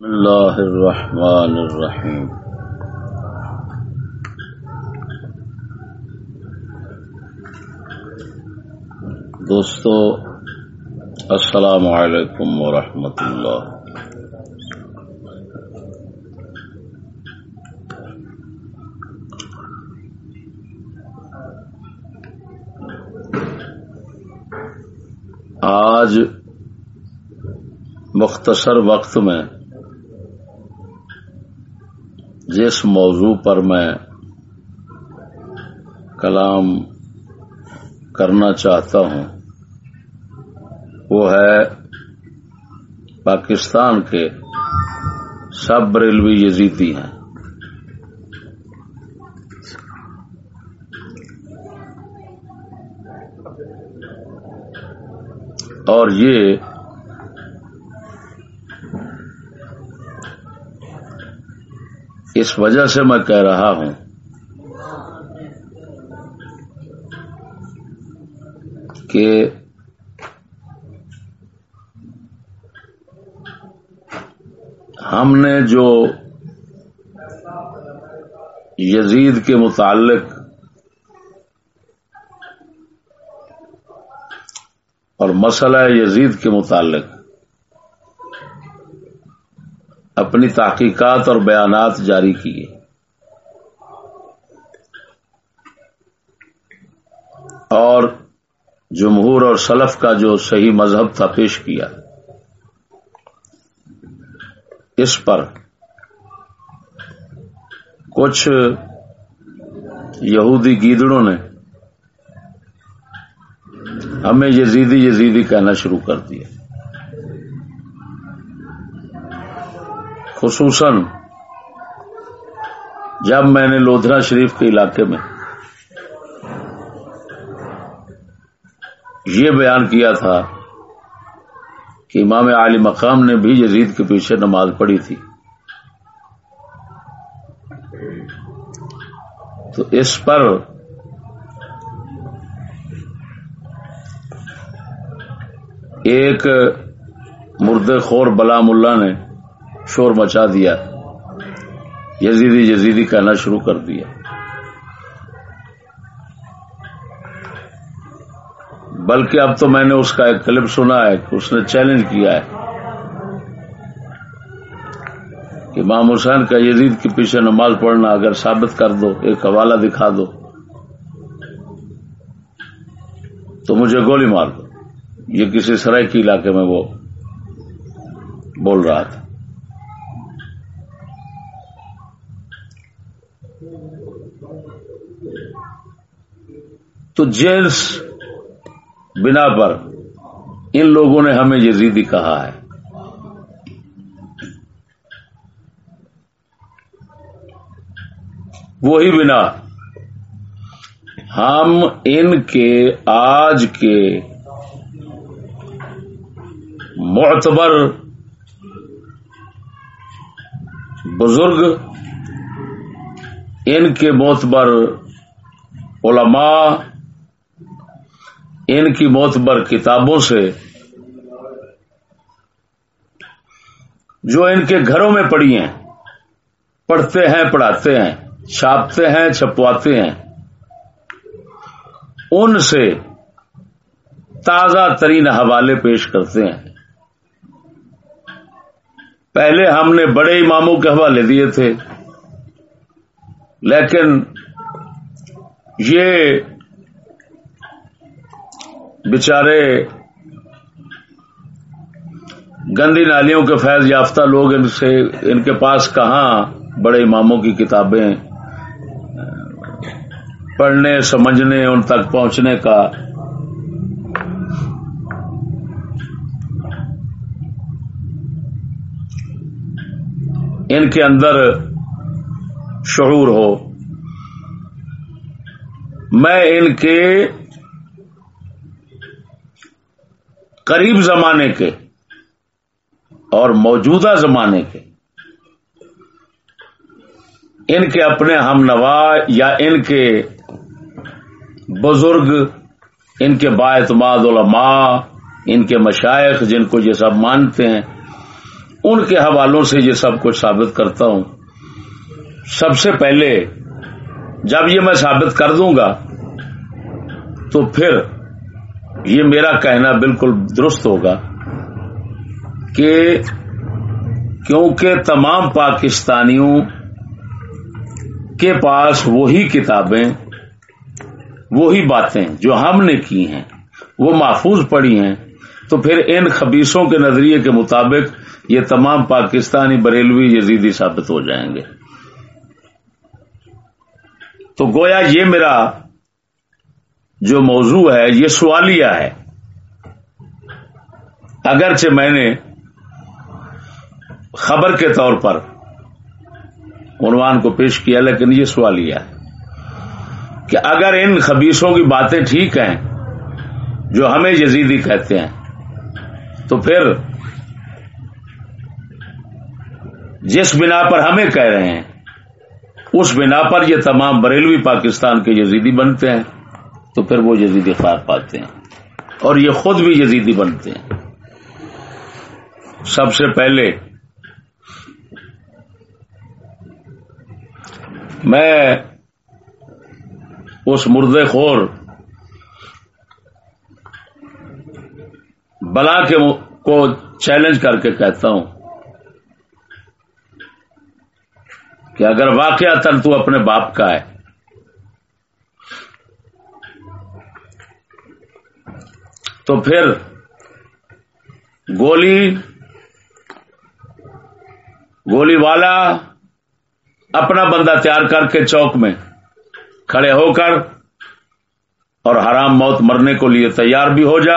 بسم الله الرحمن الرحيم دوستو السلام علیکم ورحمۃ اللہ۔ آج مختصر وقت میں جس موضوع پر میں کلام کرنا چاہتا ہوں، وہ ہے پاکستان کے سب ریلوی یزیدی ہیں۔ اور یہ اس وجہ سے میں کہہ رہا ہوں کہ ہم نے جو یزید کے متعلق اور مسئلہ یزید کے متعلق اپنی تحقیقات اور بیانات جاری کیے۔ اور جمہور اور سلف کا جو صحیح مذہب تھا پیش کیا۔ اس پر کچھ یہودی گیدڑوں نے ہمیں یزیدی یزیدی کہنا شروع کر دیا۔ خصوصاً جب میں نے لودھرا شریف کے علاقے میں یہ بیان کیا تھا کہ امام علی مقام نے بھی یزید کے پیچھے نماز پڑھی تھی، تو اس پر ایک مرد خور بلا ملا نے شور مچا دیا یزیدی یزیدی کہنا شروع کر دیا بلکہ اب تو میں نے اس کا ایک کلپ سنا ہے کہ اس نے چیلنج کیا ہے کہ امام حسین کا یزید کے پیچھے نماز پڑھنا اگر ثابت کر دو، ایک حوالہ دکھا دو، تو مجھے گولی مار دو۔ یہ کسی سرائے کے علاقے میں وہ بول رہا تھا۔ تو جیلس بنا پر ان لوگوں نے ہمیں یزیدی کہا ہے۔ وہی بنا۔ ہم ان کے آج کے معتبر بزرگ، ان کے معتبر علماء ان کی معتبر کتابوں سے جو ان کے گھروں میں پڑی ہیں، پڑھتے ہیں، پڑھاتے ہیں، چھاپتے ہیں، چھپواتے ہیں، ان سے تازہ ترین حوالے پیش کرتے ہیں۔ پہلے ہم نے بڑے اماموں کے حوالے دیے تھے، لیکن یہ بچارے گندی نالیوں کے فیض یافتہ لوگ ان سے ان کے پاس کہاں بڑے اماموں کی کتابیں پڑھنے، سمجھنے، ان تک پہنچنے کا؟ ان کے اندر شعور ہو۔ میں ان کے قریب زمانے کے اور موجودہ زمانے کے ان کے اپنے ہم نوا یا ان کے بزرگ، ان کے باعتماد علماء، ان کے مشائق جن کو یہ سب مانتے ہیں، ان کے حوالوں سے یہ سب کچھ ثابت کرتا ہوں۔ سب سے پہلے جب یہ میں ثابت کر دوں گا تو پھر یہ میرا کہنا بالکل درست ہوگا کہ کیونکہ تمام پاکستانیوں کے پاس وہی کتابیں، وہی باتیں جو ہم نے کی ہیں، وہ محفوظ پڑی ہیں، تو پھر ان خبیصوں کے نظریے کے مطابق یہ تمام پاکستانی بریلوی یزیدی ثابت ہو جائیں گے۔ تو گویا یہ میرا جو موضوع ہے، یہ سوالیہ ہے۔ اگرچہ میں نے خبر کے طور پر عنوان کو پیش کیا، لیکن یہ سوالیہ ہے کہ اگر ان خبیصوں کی باتیں ٹھیک ہیں، جو ہمیں یزیدی کہتے ہیں، تو پھر جس بنا پر ہمیں کہہ رہے ہیں، اس بنا پر یہ تمام بریلوی پاکستان کے یزیدی بنتے ہیں۔ تو پھر وہ یزیدی خار پاتے ہیں اور یہ خود بھی یزیدی بنتے ہیں۔ سب سے پہلے میں اس مردے خور بلا کے کو چیلنج کر کے کہتا ہوں کہ اگر واقعہ تن تو اپنے باپ کا ہے تو پھر گولی گولی والا اپنا بندہ تیار کر کے چوک میں کھڑے ہو کر اور حرام موت مرنے کو لیے تیار بھی ہو جا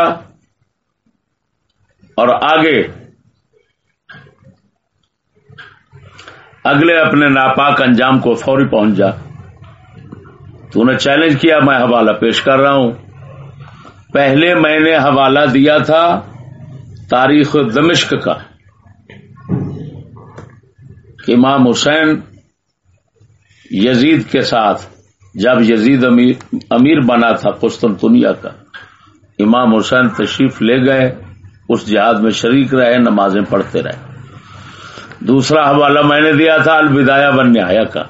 اور آگے اگلے اپنے ناپاک انجام کو فوری پہنچ جا۔ تو نے چیلنج کیا، میں حوالہ پیش کر رہا ہوں۔ پہلے میں نے حوالہ دیا تھا تاریخ دمشق کا کہ امام حسین یزید کے ساتھ جب یزید امیر بنا تھا قسطنطنیہ کا، امام حسین تشریف لے گئے، اس جہاد میں شریک رہے، نمازیں پڑھتے رہے۔ دوسرا حوالہ میں نے دیا تھا، الوداع بن نہایا کا۔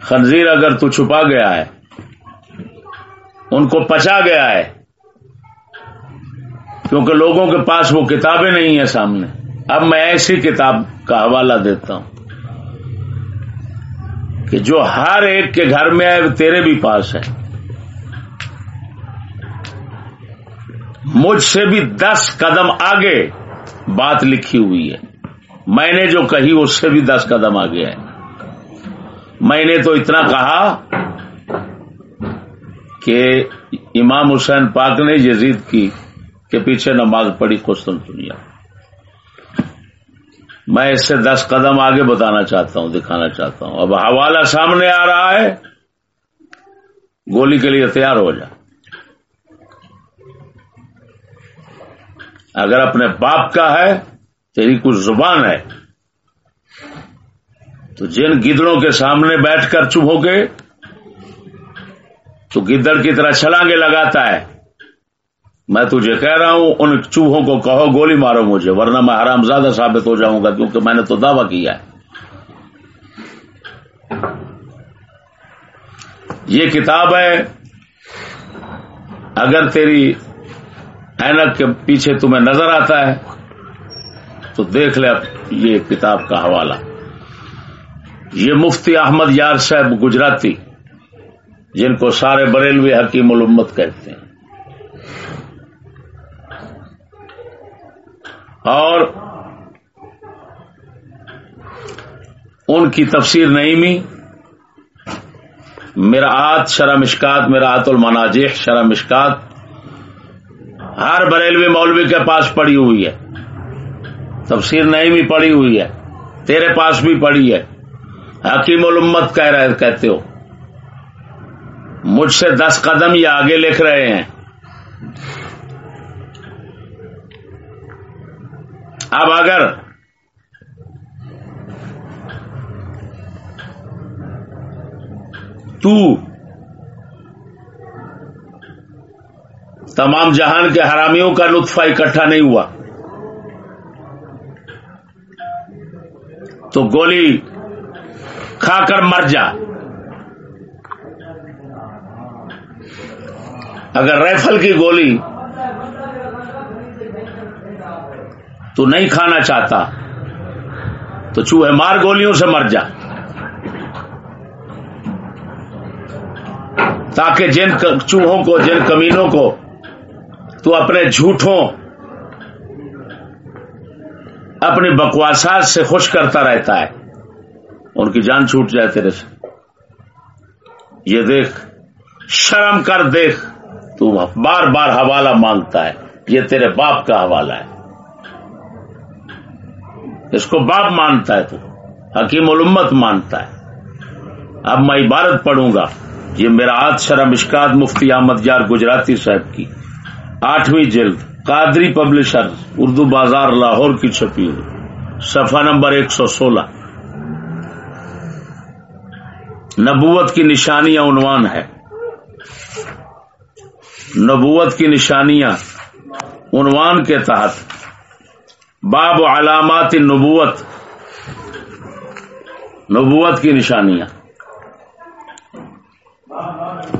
خنزیر اگر تو چھپا گیا ہے ان کو پچا گیا ہے۔ کیونکہ لوگوں کے پاس وہ کتابیں نہیں ہیں سامنے۔ اب میں ایسی کتاب کا حوالہ دیتا ہوں کہ جو ہر ایک کے گھر میں ہے، تیرے بھی پاس ہے۔ مجھ سے بھی دس قدم آگے بات لکھی ہوئی ہے۔ میں نے جو کہی، اس سے بھی دس قدم آگے ہے۔ میں نے تو اتنا کہا کہ امام حسین پاک نے یزید کی کے پیچھے نماز پڑھی قسطن دنیا میں اس سے دس قدم آگے بتانا چاہتا ہوں، دکھانا چاہتا ہوں۔ اب حوالہ سامنے آ رہا ہے، گولی کے لیے تیار ہو جا۔ اگر اپنے باپ کا ہے، تیری کچھ زبان ہے، تو جن گدڑوں کے سامنے بیٹھ کر چپ ہو کے تو گدڑ کی طرح چھلانگے لگاتا ہے۔ میں تجھے کہہ رہا ہوں، ان چوہوں کو کہو، گولی مارو مجھے، ورنہ میں حرام زیادہ ثابت ہو جاؤں گا، کیونکہ میں نے تو دعویٰ کیا ہے۔ یہ کتاب ہے، اگر تیری اینک کے پیچھے تمہیں نظر آتا ہے، تو دیکھ لے یہ کتاب کا حوالہ۔ یہ مفتی احمد یار صاحب گجراتی۔ جن کو سارے بریلوی حکیم الامت کہتے ہیں۔ اور ان کی تفسیر نہیں می میرا آت شرح مشکات میرا آت المناجح شرح مشکات، ہر بریلوی مولوی کے پاس پڑی ہوئی ہے۔ تفسیر نہیں بھی پڑی ہوئی ہے، تیرے پاس بھی پڑی ہے۔ حکیم الامت کہہ رہے کہتے ہو۔ مجھ سے دس قدم یہ آگے لکھ رہے ہیں۔ اب اگر تو تمام جہان کے حرامیوں کا لطفہ اکٹھا نہیں ہوا، تو گولی کھا کر مر جا۔ اگر ریفل کی گولی تو نہیں کھانا چاہتا، تو چوہے مار گولیوں سے مر جا۔ تاکہ جن چوہوں کو، جن کمینوں کو تو اپنے جھوٹوں، اپنی بکواسات سے خوش کرتا رہتا ہے۔ ان کی جان چھوٹ جائے تیرے سے۔ یہ دیکھ، شرم کر دیکھ۔ تو بار بار حوالہ مانگتا ہے، یہ تیرے باپ کا حوالہ ہے۔ اس کو باپ مانتا ہے تو حکیم الامت مانتا ہے۔ اب میں عبارت پڑھوں گا، یہ میرا آج شرم اشکاد مفتی احمد یار گجراتی صاحب کی۔ آٹھویں جلد، قادری پبلشر اردو بازار لاہور کی چھپی ہوئی۔ صفحہ نمبر ایک سو سولہ۔ نبوت کی نشانیاں عنوان ہے۔ نبوت کی نشانیاں عنوان کے تحت باب علامات نبوت نبوت کی نشانیاں۔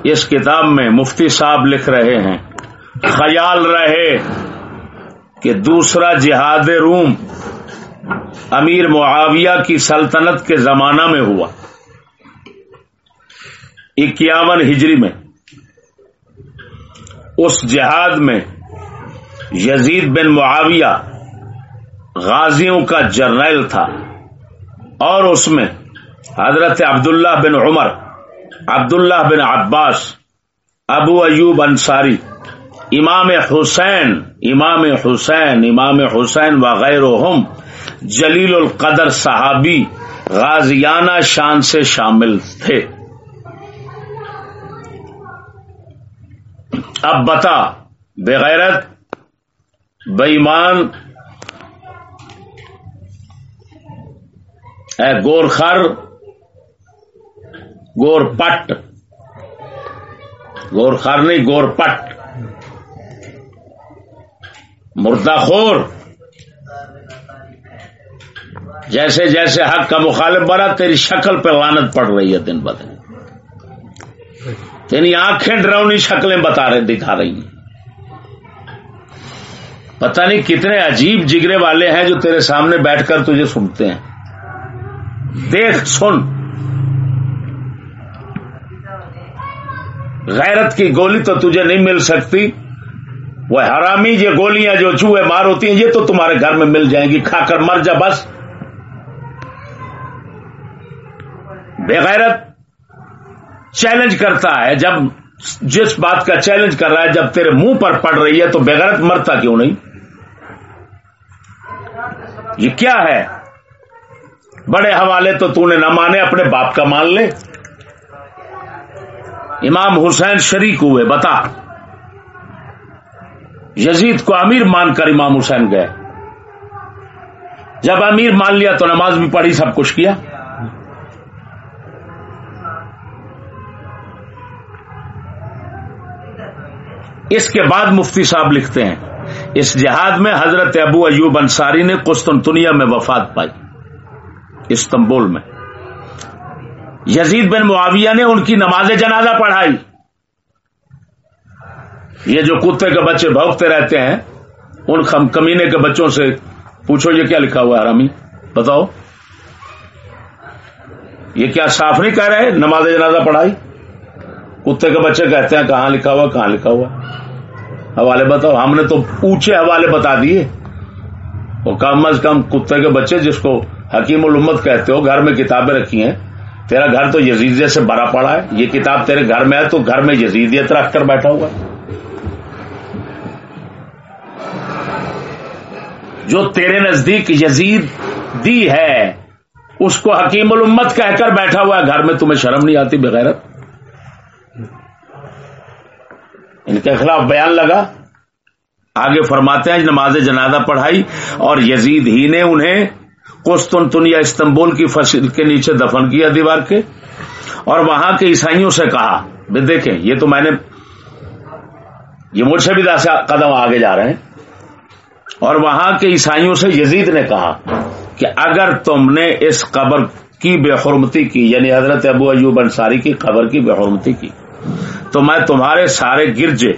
اس کتاب میں مفتی صاحب لکھ رہے ہیں، خیال رہے کہ دوسرا جہاد روم امیر معاویہ کی سلطنت کے زمانہ میں ہوا۔ اکیاون ہجری میں۔ اس جہاد میں یزید بن معاویہ غازیوں کا جرنیل تھا اور اس میں حضرت عبداللہ بن عمر، عبداللہ بن عباس، ابو ایوب انصاری، امام حسین امام حسین امام حسین وغیرہ جلیل القدر صحابی غازیانہ شان سے شامل تھے۔ اب بتا، بغیرت بےمان اے گور خر، گور پٹ۔ گور خر نہیں، گور پٹ۔ مردہ خور۔ جیسے جیسے حق کا مخالف بنا تیری شکل پہ لانت پڑ رہی ہے دن بدن تیری آنکھیں ڈرونی شکلیں بتا رہے دکھا رہی ہیں۔ پتہ نہیں کتنے عجیب جگرے والے ہیں جو تیرے سامنے بیٹھ کر تجھے سنتے ہیں۔ دیکھ، سن۔ غیرت کی گولی تو تجھے نہیں مل سکتی۔ وہ حرامی یہ گولیاں جو چوہے مار ہوتی ہیں، یہ تو تمہارے گھر میں مل جائیں گی۔ کھا کر مر جا، بس۔ بےغیرت چیلنج کرتا ہے، جب جس بات کا چیلنج کر رہا ہے، جب تیرے منہ پر پڑ رہی ہے، تو بےغیرت مرتا کیوں نہیں؟ یہ کیا ہے؟ بڑے حوالے تو تو نے نہ مانے، اپنے باپ کا مان لے۔ امام حسین شریک ہوئے، بتا۔ یزید کو امیر مان کر امام حسین گئے۔ جب امیر مان لیا تو نماز بھی پڑھی، سب کچھ کیا۔ اس کے بعد مفتی صاحب لکھتے ہیں، اس جہاد میں حضرت ابو ایوب انصاری نے قسطنطنیہ میں وفات پائی، استنبول میں۔ یزید بن معاویہ نے ان کی نماز جنازہ پڑھائی۔ یہ جو کتے کے بچے بھوکتے رہتے ہیں، ان کمینے کے بچوں سے پوچھو یہ کیا لکھا ہوا ہے رامی بتاؤ۔ یہ کیا صاف نہیں کہہ رہے، نماز جنازہ پڑھائی؟ کتے کے بچے کہتے ہیں، کہاں لکھا ہوا، کہاں لکھا ہوا؟ حوالے بتاؤ۔ ہم نے تو اونچے حوالے بتا دیے۔ وہ کم از کم کتے کے بچے جس کو حکیم الامت کہتے ہو، گھر میں کتابیں رکھی ہیں، تیرا گھر تو یزیدیت سے بڑا پڑا ہے۔ یہ کتاب تیرے گھر میں ہے، تو گھر میں یزیدیت رکھ کر بیٹھا ہوا ہے۔ جو تیرے نزدیک یزید دی ہے، اس کو حکیم الامت کہہ کر بیٹھا ہوا ہے۔ گھر میں تمہیں شرم نہیں آتی، بغیرت؟ ان کے خلاف بیان لگا۔ آگے فرماتے ہیں، نماز جنازہ پڑھائی اور یزید ہی نے انہیں قسطنطنیہ، استنبول کی فصل کے نیچے دفن کیا دیوار کے۔ اور وہاں کے عیسائیوں سے کہا دیکھیں، یہ تو میں نے، یہ مجھ سے بھی قدم آگے جا رہے ہیں۔ اور وہاں کے عیسائیوں سے یزید نے کہا کہ اگر تم نے اس قبر کی بے حرمتی کی یعنی حضرت ابو ایوب انصاری کی قبر کی بے حرمتی کی تو میں تمہارے سارے گرجے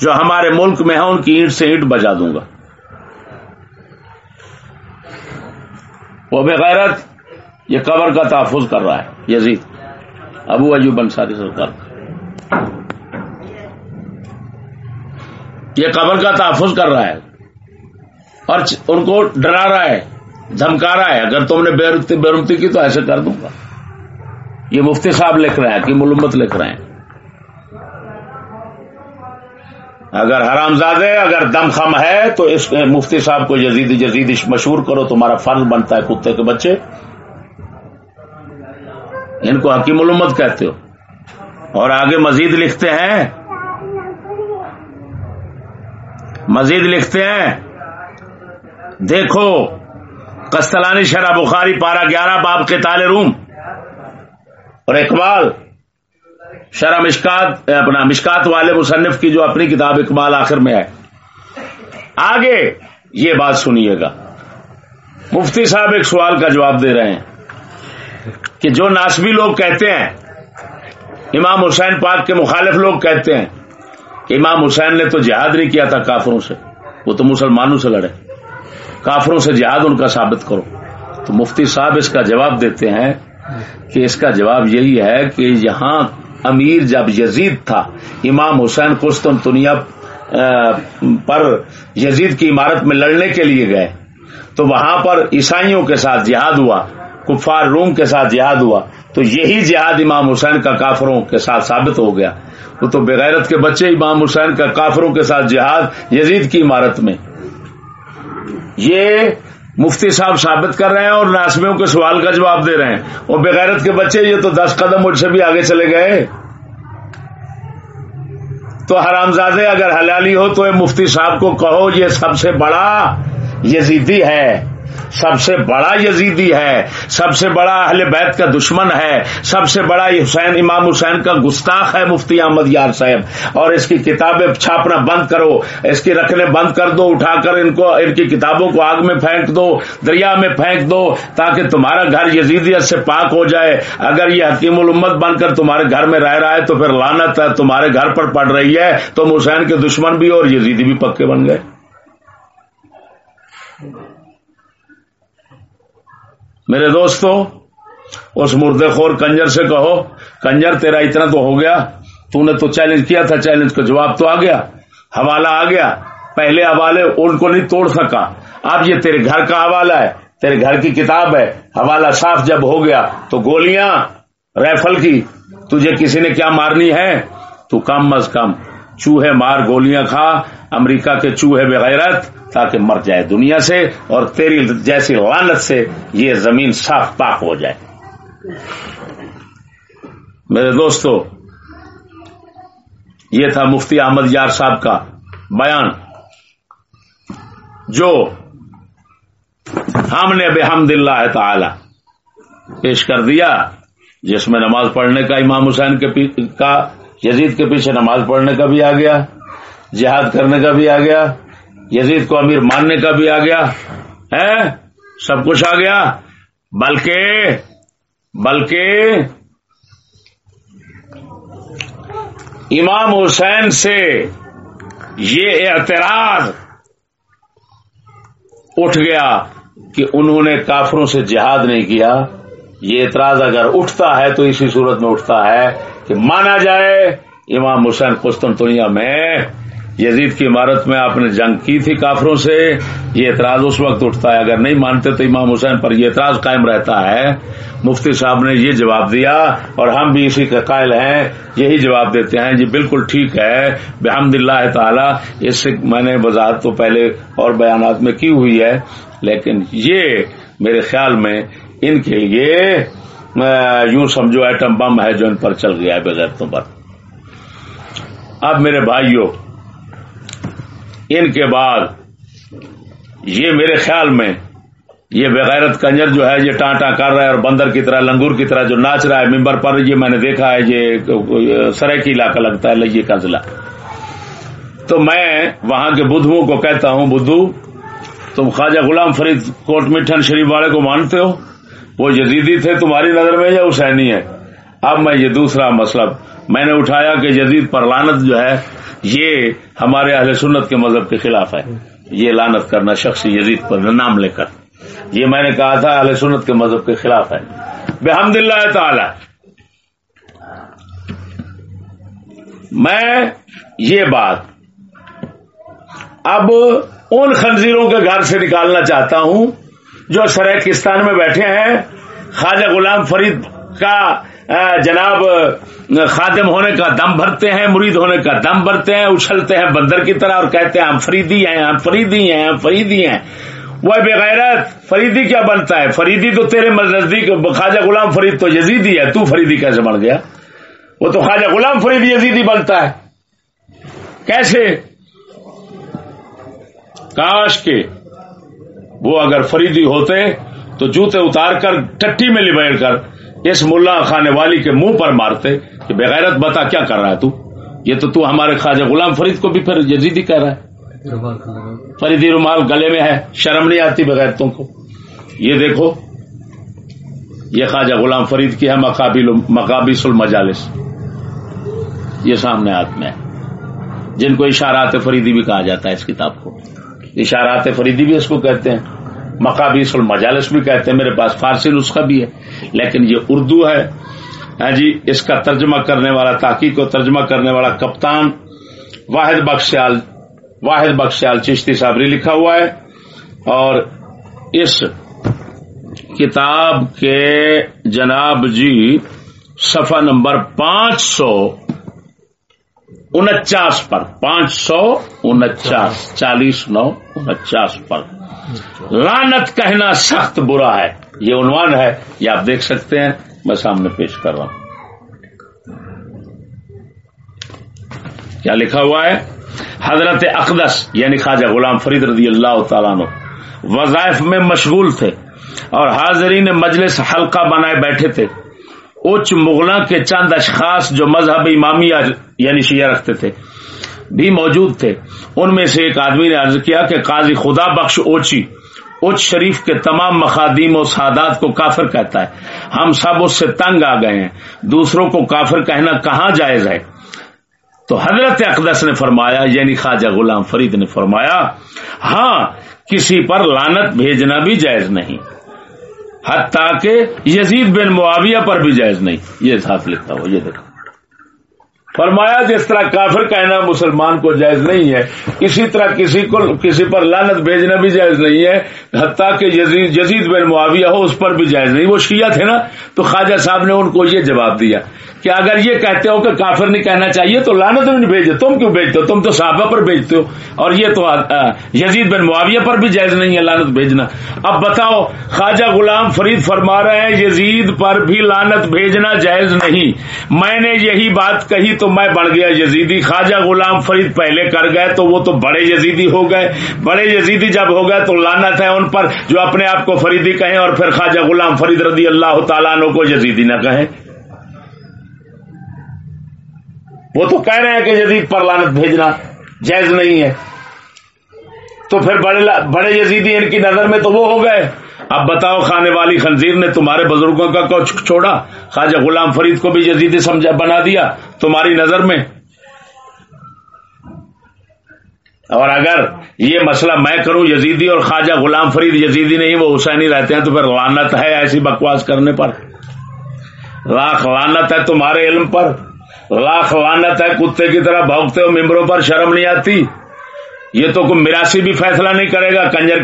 جو ہمارے ملک میں ہیں ان کی اینٹ سے اینٹ بجا دوں گا۔ وہ بغیرت یہ قبر کا تحفظ کر رہا ہے، یزید۔ ابو ایوب انصاری سرکار یہ قبر کا تحفظ کر رہا ہے۔ اور ان کو ڈرا رہا ہے، دھمکا رہا ہے۔ اگر تم نے بےرمتی کی تو ایسے کر دوں گا۔ یہ مفتی صاحب لکھ رہے ہیں کہ ملمت لکھ رہے ہیں۔ اگر حرام زادے، اگر دم خم ہے، تو اس مفتی صاحب کو جزید جزید مشہور کرو، تمہارا فرض بنتا ہے کتے کے بچے۔ ان کو حکیم علومت کہتے ہو۔ اور آگے مزید لکھتے ہیں۔ مزید لکھتے ہیں۔ دیکھو کستلانی شرح بخاری پارا گیارہ، باب کے تالے روم۔ اور اقبال شرح مشکات، اپنا مشکات والے مصنف کی جو اپنی کتاب اقبال آخر میں ہے۔ آگے یہ بات سنیے گا۔ مفتی صاحب ایک سوال کا جواب دے رہے ہیں کہ جو ناسبی لوگ کہتے ہیں، امام حسین پاک کے مخالف لوگ کہتے ہیں کہ امام حسین نے تو جہاد نہیں کیا تھا کافروں سے، وہ تو مسلمانوں سے لڑے۔ کافروں سے جہاد ان کا ثابت کرو۔ تو مفتی صاحب اس کا جواب دیتے ہیں کہ اس کا جواب یہی ہے کہ یہاں امیر جب یزید تھا، امام حسین قسطن دنیا پر یزید کی عمارت میں لڑنے کے لیے گئے، تو وہاں پر عیسائیوں کے ساتھ جہاد ہوا، کفار روم کے ساتھ جہاد ہوا، تو یہی جہاد امام حسین کا کافروں کے ساتھ ثابت ہو گیا۔ وہ تو بغیرت کے بچے امام حسین کا کافروں کے ساتھ جہاد یزید کی عمارت میں۔ یہ مفتی صاحب ثابت کر رہے ہیں اور ناسمیوں کے سوال کا جواب دے رہے ہیں۔ اور بغیرت کے بچے، یہ تو دس قدم مجھ سے بھی آگے چلے گئے۔ تو حرام زادے اگر حلالی ہو تو مفتی صاحب کو کہو، یہ سب سے بڑا یزیدی ہے۔ سب سے بڑا یزیدی ہے، سب سے بڑا اہل بیت کا دشمن ہے، سب سے بڑا حسین، امام حسین کا گستاخ ہے مفتی احمد یار صاحب۔ اور اس کی کتابیں چھاپنا بند کرو، اس کی رکھنے بند کر دو، اٹھا کر ان کو، ان کی کتابوں کو آگ میں پھینک دو، دریا میں پھینک دو، تاکہ تمہارا گھر یزیدیت سے پاک ہو جائے۔ اگر یہ حکیم الامت بن کر تمہارے گھر میں رہ رہا ہے، تو پھر لانت ہے تمہارے گھر پر پڑ رہی ہے۔ تم حسین کے دشمن بھی اور یزیدی بھی پکے بن گئے۔ میرے دوستو، اس مردے خور کنجر سے کہو، کنجر تیرا اتنا تو ہو گیا، تو نے تو چیلنج کیا تھا چیلنج کا جواب تو آ گیا، حوالہ آ گیا، پہلے حوالے ان کو نہیں توڑ سکا۔ اب یہ تیرے گھر کا حوالہ ہے، تیرے گھر کی کتاب ہے، حوالہ صاف جب ہو گیا، تو گولیاں، ریفل کی، تجھے کسی نے کیا مارنی ہے؟ تو کم از کم چوہے مار گولیاں کھا، امریکہ کے چوہے بغیرت تاکہ مر جائے دنیا سے، اور تیری جیسی لانت سے یہ زمین صاف پاک ہو جائے۔ میرے دوستو، یہ تھا مفتی احمد یار صاحب کا بیان، جو ہم نے بحمد اللہ تعالی پیش کر دیا، جس میں نماز پڑھنے کا امام حسین کے کا یزید کے پیچھے نماز پڑھنے کا بھی آ گیا، جہاد کرنے کا بھی آ گیا، یزید کو امیر ماننے کا بھی آ گیا ہے سب کچھ آ گیا۔ بلکہ بلکہ امام حسین سے یہ اعتراض اٹھ گیا کہ انہوں نے کافروں سے جہاد نہیں کیا۔ یہ اعتراض اگر اٹھتا ہے تو اسی صورت میں اٹھتا ہے۔ کہ مانا جائے، امام حسین قسطنطنیہ میں، یزید کی عمارت میں آپ نے جنگ کی تھی کافروں سے، یہ اعتراض اس وقت اٹھتا ہے۔ اگر نہیں مانتے تو امام حسین پر یہ اعتراض قائم رہتا ہے۔ مفتی صاحب نے یہ جواب دیا اور ہم بھی اسی کے قائل ہیں، یہی جواب دیتے ہیں۔ جی بالکل ٹھیک ہے۔ بحمد اللہ تعالی، اس سے میں نے وضاحت تو پہلے اور بیانات میں کی ہوئی ہے، لیکن یہ میرے خیال میں ان کے لیے یوں سمجھو ایٹم بم ہے جو ان پر چل گیا ہے بغیر پر۔ اب میرے بھائیوں ان کے بعد یہ میرے خیال میں یہ بغیرت کنجر جو ہے، یہ ٹانٹا کر رہا ہے اور بندر کی طرح، لنگور کی طرح جو ناچ رہا ہے ممبر پر، یہ میں نے دیکھا ہے، یہ سرائکی علاقہ لگتا ہے، لئیے کا ضلع۔ تو میں وہاں کے بدھوؤں کو کہتا ہوں، بدھو، تم خواجہ غلام فرید کوٹ مٹھن شریف والے کو مانتے ہو؟ وہ یزیدی تھے تمہاری نظر میں یا حسینی ہے اب میں یہ دوسرا مسئلہ میں نے اٹھایا کہ جدید پر لانت جو ہے، یہ ہمارے اہل سنت کے مذہب کے خلاف ہے۔ یہ لانت کرنا شخص یزید پر نام لے کر۔ یہ میں نے کہا تھا اہل سنت کے مذہب کے خلاف ہے۔ بحمد اللہ تعالی۔ میں یہ بات اب ان خنزیروں کے گھر سے نکالنا چاہتا ہوں جو سریکستان میں بیٹھے ہیں، خواجہ غلام فرید کا جناب خادم ہونے کا دم بھرتے ہیں، مرید ہونے کا دم بھرتے ہیں، اچھلتے ہیں بندر کی طرح اور کہتے ہیں، ہم فریدی ہیں، ہم فریدی ہیں، ہم فریدی ہیں۔ وہ بغیرت فریدی کیا بنتا ہے؟ فریدی تو تیرے نزدیک، خواجہ غلام فرید تو یزیدی ہے، تو فریدی کیسے بن گیا؟ وہ تو خواجہ غلام فرید یزیدی بنتا ہے۔ کیسے؟ کاش کے وہ اگر فریدی ہوتے تو جوتے اتار کر ٹٹی میں لبیڑ کر اس ملا خانے والی کے منہ پر مارتے کہ بغیرت بتا کیا کر رہا ہے تو؟ یہ تو تو ہمارے خواجہ غلام فرید کو بھی پھر جزیدی کہہ رہا ہے۔ فریدی رومال گلے میں ہے، شرم نہیں آتی بغیرتوں کو۔ یہ دیکھو، یہ خواجہ غلام فرید کی ہے مقابل مقابیس المجالس۔ یہ سامنے ہاتھ میں ہے۔ جن کو اشارات فریدی بھی کہا جاتا ہے اس کتاب کو۔ اشارات فریدی بھی اس کو کہتے ہیں، مقابیس المجالس بھی کہتے ہیں، میرے پاس فارسی نسخہ بھی ہے، لیکن یہ اردو ہے۔ ہاں جی اس کا ترجمہ کرنے والا تاکیق کو ترجمہ کرنے والا کپتان واحد بخشیال واحد بخشیال چشتی صابری لکھا ہوا ہے۔ اور اس کتاب کے جناب جی صفحہ نمبر پانچ سو انچاس پر، پانچ سو انچاس، چالیس نو انچاس پر۔ لانت کہنا سخت برا ہے۔ یہ عنوان ہے، یہ آپ دیکھ سکتے ہیں، میں سامنے پیش کر رہا ہوں۔ کیا لکھا ہوا ہے؟ حضرت اقدس یعنی خواجہ غلام فرید رضی اللہ تعالیٰ وظائف میں مشغول تھے اور حاضرین مجلس حلقہ بنائے بیٹھے تھے۔ اچ مغلاں کے چند اشخاص جو مذہب امامیہ یعنی شیعہ رکھتے تھے، بھی موجود تھے۔ ان میں سے ایک آدمی نے عرض کیا کہ قاضی خدا بخش اوچی اچ شریف کے تمام مخادیم و سادات کو کافر کہتا ہے۔ ہم سب اس سے تنگ آ گئے ہیں، دوسروں کو کافر کہنا کہاں جائز ہے؟ تو حضرت اقدس نے فرمایا یعنی خواجہ غلام فرید نے فرمایا ہاں کسی پر لانت بھیجنا بھی جائز نہیں، حتیٰ کہ یزید بن معاویہ پر بھی جائز نہیں۔ یہ ساتھ لکھتا ہو یہ دیکھو۔ فرمایا جس طرح کافر کہنا مسلمان کو جائز نہیں ہے، اسی طرح کسی کو کسی پر لانت بھیجنا بھی جائز نہیں ہے، حتیٰ کہ جزید بن معاویہ ہو، اس پر بھی جائز نہیں۔ وہ شیعہ تھے نا، تو خواجہ صاحب نے ان کو یہ جواب دیا۔ کہ اگر یہ کہتے ہو کہ کافر نہیں کہنا چاہیے تو لانت نہیں بھیجتے تم کیوں بھیجتے ہو؟ تم تو صحابہ پر بھیجتے ہو۔ اور یہ تو یزید بن معاویہ پر بھی جائز نہیں ہے لانت بھیجنا۔ اب بتاؤ، خواجہ غلام فرید فرما رہے ہیں، یزید پر بھی لانت بھیجنا جائز نہیں۔ میں نے یہی بات کہی تو میں بڑھ گیا یزیدی۔ خواجہ غلام فرید پہلے کر گئے تو وہ تو بڑے یزیدی ہو گئے۔ بڑے یزیدی جب ہو گئے تو لانت ہے ان پر جو اپنے آپ کو فریدی کہیں اور پھر خواجہ غلام فرید رضی اللہ تعالیٰ کو یزیدی نہ کہیں۔ وہ تو کہہ رہے ہیں کہ جدید پر لانت بھیجنا جائز نہیں ہے۔ تو پھر بڑے بڑے یزیدی ان کی نظر میں تو وہ ہو گئے۔ اب بتاؤ خانے والی خنزیر نے تمہارے بزرگوں کا کچھ چھوڑا۔ خواجہ غلام فرید کو بھی یزیدی سمجھا بنا دیا تمہاری نظر میں۔ اور اگر یہ مسئلہ میں کروں یزیدی اور خواجہ غلام فرید یزیدی نہیں، وہ حسینی رہتے ہیں تو پھر لانت ہے ایسی بکواس کرنے پر۔ لاکھ لانت ہے تمہارے علم پر۔ لاکھ لانت ہے، کتے کی طرح بھوکتے ہو، ممبروں پر شرم نہیں آتی۔ یہ تو کوئی میراسی بھی فیصلہ نہیں کرے گا، کنجر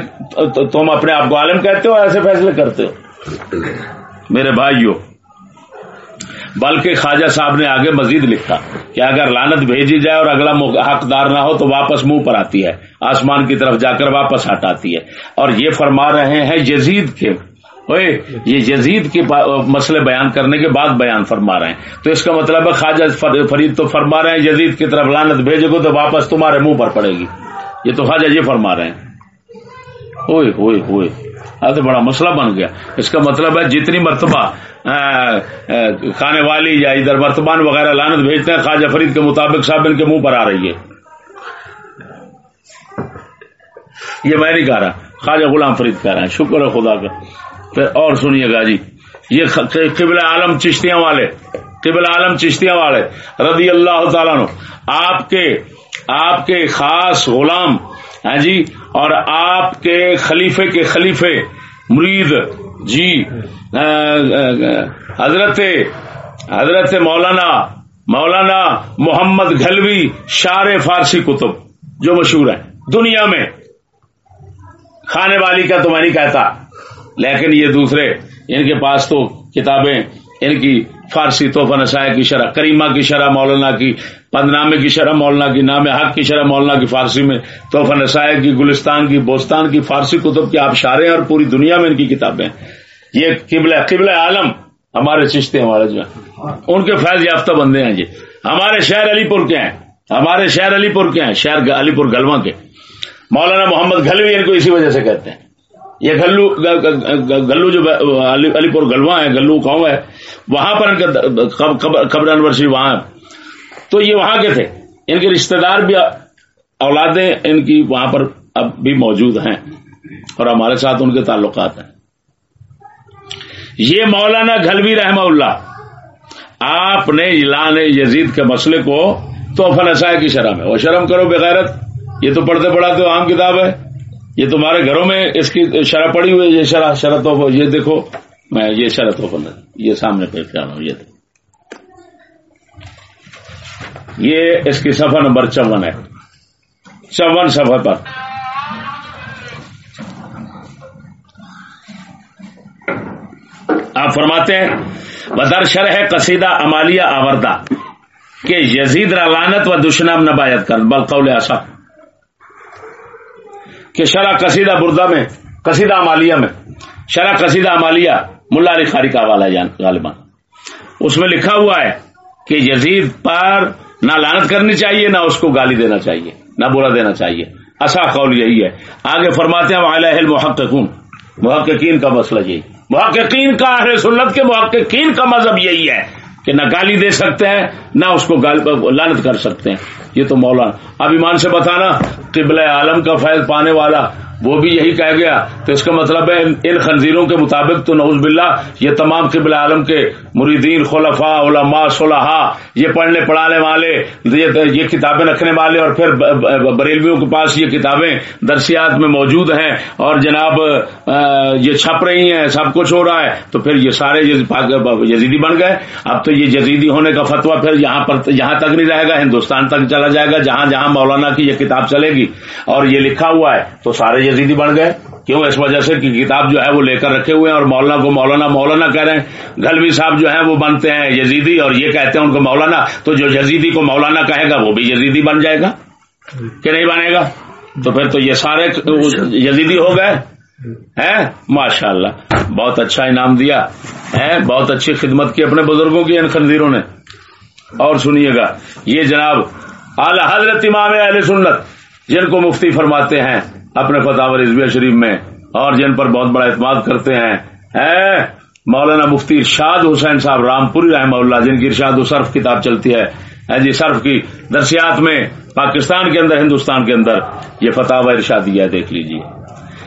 تم اپنے آپ کو عالم کہتے ہو، ایسے فیصلے کرتے ہو۔ میرے بھائیو، بلکہ خواجہ صاحب نے آگے مزید لکھا کہ اگر لانت بھیجی جائے اور اگلا حقدار نہ ہو تو واپس منہ پر آتی ہے، آسمان کی طرف جا کر واپس ہٹاتی ہے۔ اور یہ فرما رہے ہیں یزید کے یہ یزید کے مسئلے بیان کرنے کے بعد بیان فرما رہے ہیں۔ تو اس کا مطلب ہے خواجہ فرید تو فرما رہے ہیں، یزید کی طرف لانت بھیجے گو تو واپس تمہارے منہ پر پڑے گی۔ یہ تو خواجہ یہ فرما رہے ہیں۔ ہوئے ہوئے ہوئے تو بڑا مسئلہ بن گیا۔ اس کا مطلب ہے جتنی مرتبہ کھانے والی یا ادھر مرتبان وغیرہ لانت بھیجتے ہیں، خواجہ فرید کے مطابق صاحب ان کے منہ پر آ رہی ہے۔ یہ میں نہیں کہہ رہا، خواجہ غلام فرید کہہ رہے ہیں شکر ہے خدا کا۔ پھر اور سنیے گا جی یہ قبل عالم چشتیاں والے قبل عالم چشتیاں والے، رضی اللہ تعالیٰ آپ کے آپ کے خاص غلام ہیں جی اور آپ کے خلیفے کے خلیفے، مرید جی حضرت حضرت مولانا مولانا محمد گھلوی شار فارسی کتب، جو مشہور ہے دنیا میں کھانے والی کا تو میں نہیں کہتا۔ لیکن یہ دوسرے، ان کے پاس تو کتابیں، ان کی فارسی توحفہ نسائے کی شرح، کریمہ کی شرح مولانا کی پندنامے کی شرح مولانا کی، نام حق کی شرح مولانا کی فارسی میں توحفہ نسائے کی، گلستان کی، بوستان کی، فارسی کتب کی آپ شارے اور پوری دنیا میں ان کی کتابیں۔ یہ قبل قبل عالم ہمارے چشتے ہمارے جو ہیں ان کے فیض یافتہ بندے ہیں جی۔ ہمارے شہر علی پور کے ہیں۔ ہمارے شہر علی پور کے ہیں، شہر علی پور گلوا کے۔ مولانا محمد گھلوی ان کو اسی وجہ سے کہتے ہیں۔ یہ گلو گلو جو علی پور گلوا ہے، گلو قوم ہے، وہاں پر ان کا قبر انورسٹی وہاں تو یہ وہاں کے تھے۔ ان کے رشتے دار بھی اولادیں ان کی وہاں پر اب بھی موجود ہیں اور ہمارے ساتھ ان کے تعلقات ہیں۔ یہ مولانا گھلوی رحمہ اللہ، آپ نے اعلان یزید کے مسئلے کو توحفہ نسائے کی شرح میں۔ وہ شرم کرو بغیرت، یہ تو پڑھتے پڑھاتے عام کتاب ہے۔ یہ تمہارے گھروں میں اس کی شرح پڑی ہوئی یہ شرح شرح تو یہ دیکھو، میں یہ شرح تو یہ سامنے پیش کر رہا ہوں، یہ یہ اس کی سفر نمبر چون ہے۔ چون سفر پر۔ آپ فرماتے ہیں، بدر شرح قصیدہ امالیہ آوردہ کہ یزید رالانت و دشنام نبایت کر بلقول ایسا کہ شرح قصیدہ بردہ میں، قصیدہ امالیہ میں شرح قصیدہ امالیہ ملا علی خاری کا حوالہ جان اس میں لکھا ہوا ہے کہ یزید پر نہ لانت کرنی چاہیے، نہ اس کو گالی دینا چاہیے، نہ برا دینا چاہیے۔ اصا قول یہی ہے۔ آگے فرماتے ہیں محققون محققین کا مسئلہ یہی۔ محققین کا اہل سنت کے محققین کا مذہب یہی ہے۔ کہ نہ گالی دے سکتے ہیں، نہ اس کو لانت کر سکتے ہیں۔ یہ تو مولانا اب ایمان سے بتانا قبل عالم کا فیض پانے والا وہ بھی یہی کہہ گیا تو اس کا مطلب ہے ان خنزیروں کے مطابق تو نوز باللہ یہ تمام قبل عالم کے مریدین، خلفاء، علماء، صلحاء، یہ پڑھنے پڑھانے والے، یہ کتابیں رکھنے والے اور پھر بریلویوں کے پاس یہ کتابیں درسیات میں موجود ہیں اور جناب یہ چھپ رہی ہیں، سب کچھ ہو رہا ہے، تو پھر یہ سارے یزیدی بن گئے۔ اب تو یہ جزیدی ہونے کا فتوا پھر یہاں پر، یہاں تک نہیں رہے گا، ہندوستان تک چلا جائے گا، جہاں جہاں مولانا کی یہ کتاب چلے گی۔ اور یہ لکھا ہوا ہے، تو سارے یزیدی بن گئے۔ کیوں؟ اس وجہ سے کہ کتاب جو ہے وہ لے کر رکھے ہوئے ہیں اور مولانا کو مولانا مولانا کہہ رہے ہیں۔ گلوی صاحب جو ہیں وہ بنتے ہیں یزیدی اور یہ کہتے ہیں ان کو مولانا۔ تو جو یزیدی کو مولانا کہے گا وہ بھی یزیدی بن جائے گا کہ نہیں بنے گا؟ تو پھر تو یہ سارے یزیدی ہو گئے۔ ہیں؟ ماشاء اللہ بہت اچھا انعام دیا۔ ہے بہت اچھی خدمت کی اپنے بزرگوں کی ان خنزیروں نے۔ اور سنیے گا۔ یہ جناب اعلی حضرت امام اہل سنت جن کو مفتی فرماتے ہیں۔ اپنے فتح رضویہ شریف میں اور جن پر بہت بڑا اعتماد کرتے ہیں مولانا مفتی ارشاد حسین صاحب رام پوری رحمہ اللہ، جن کی ارشاد و صرف کتاب چلتی ہے۔ جی صرف کی درسیات میں پاکستان کے اندر، ہندوستان کے اندر یہ فتح ارشاد ہے، دیکھ لیجیے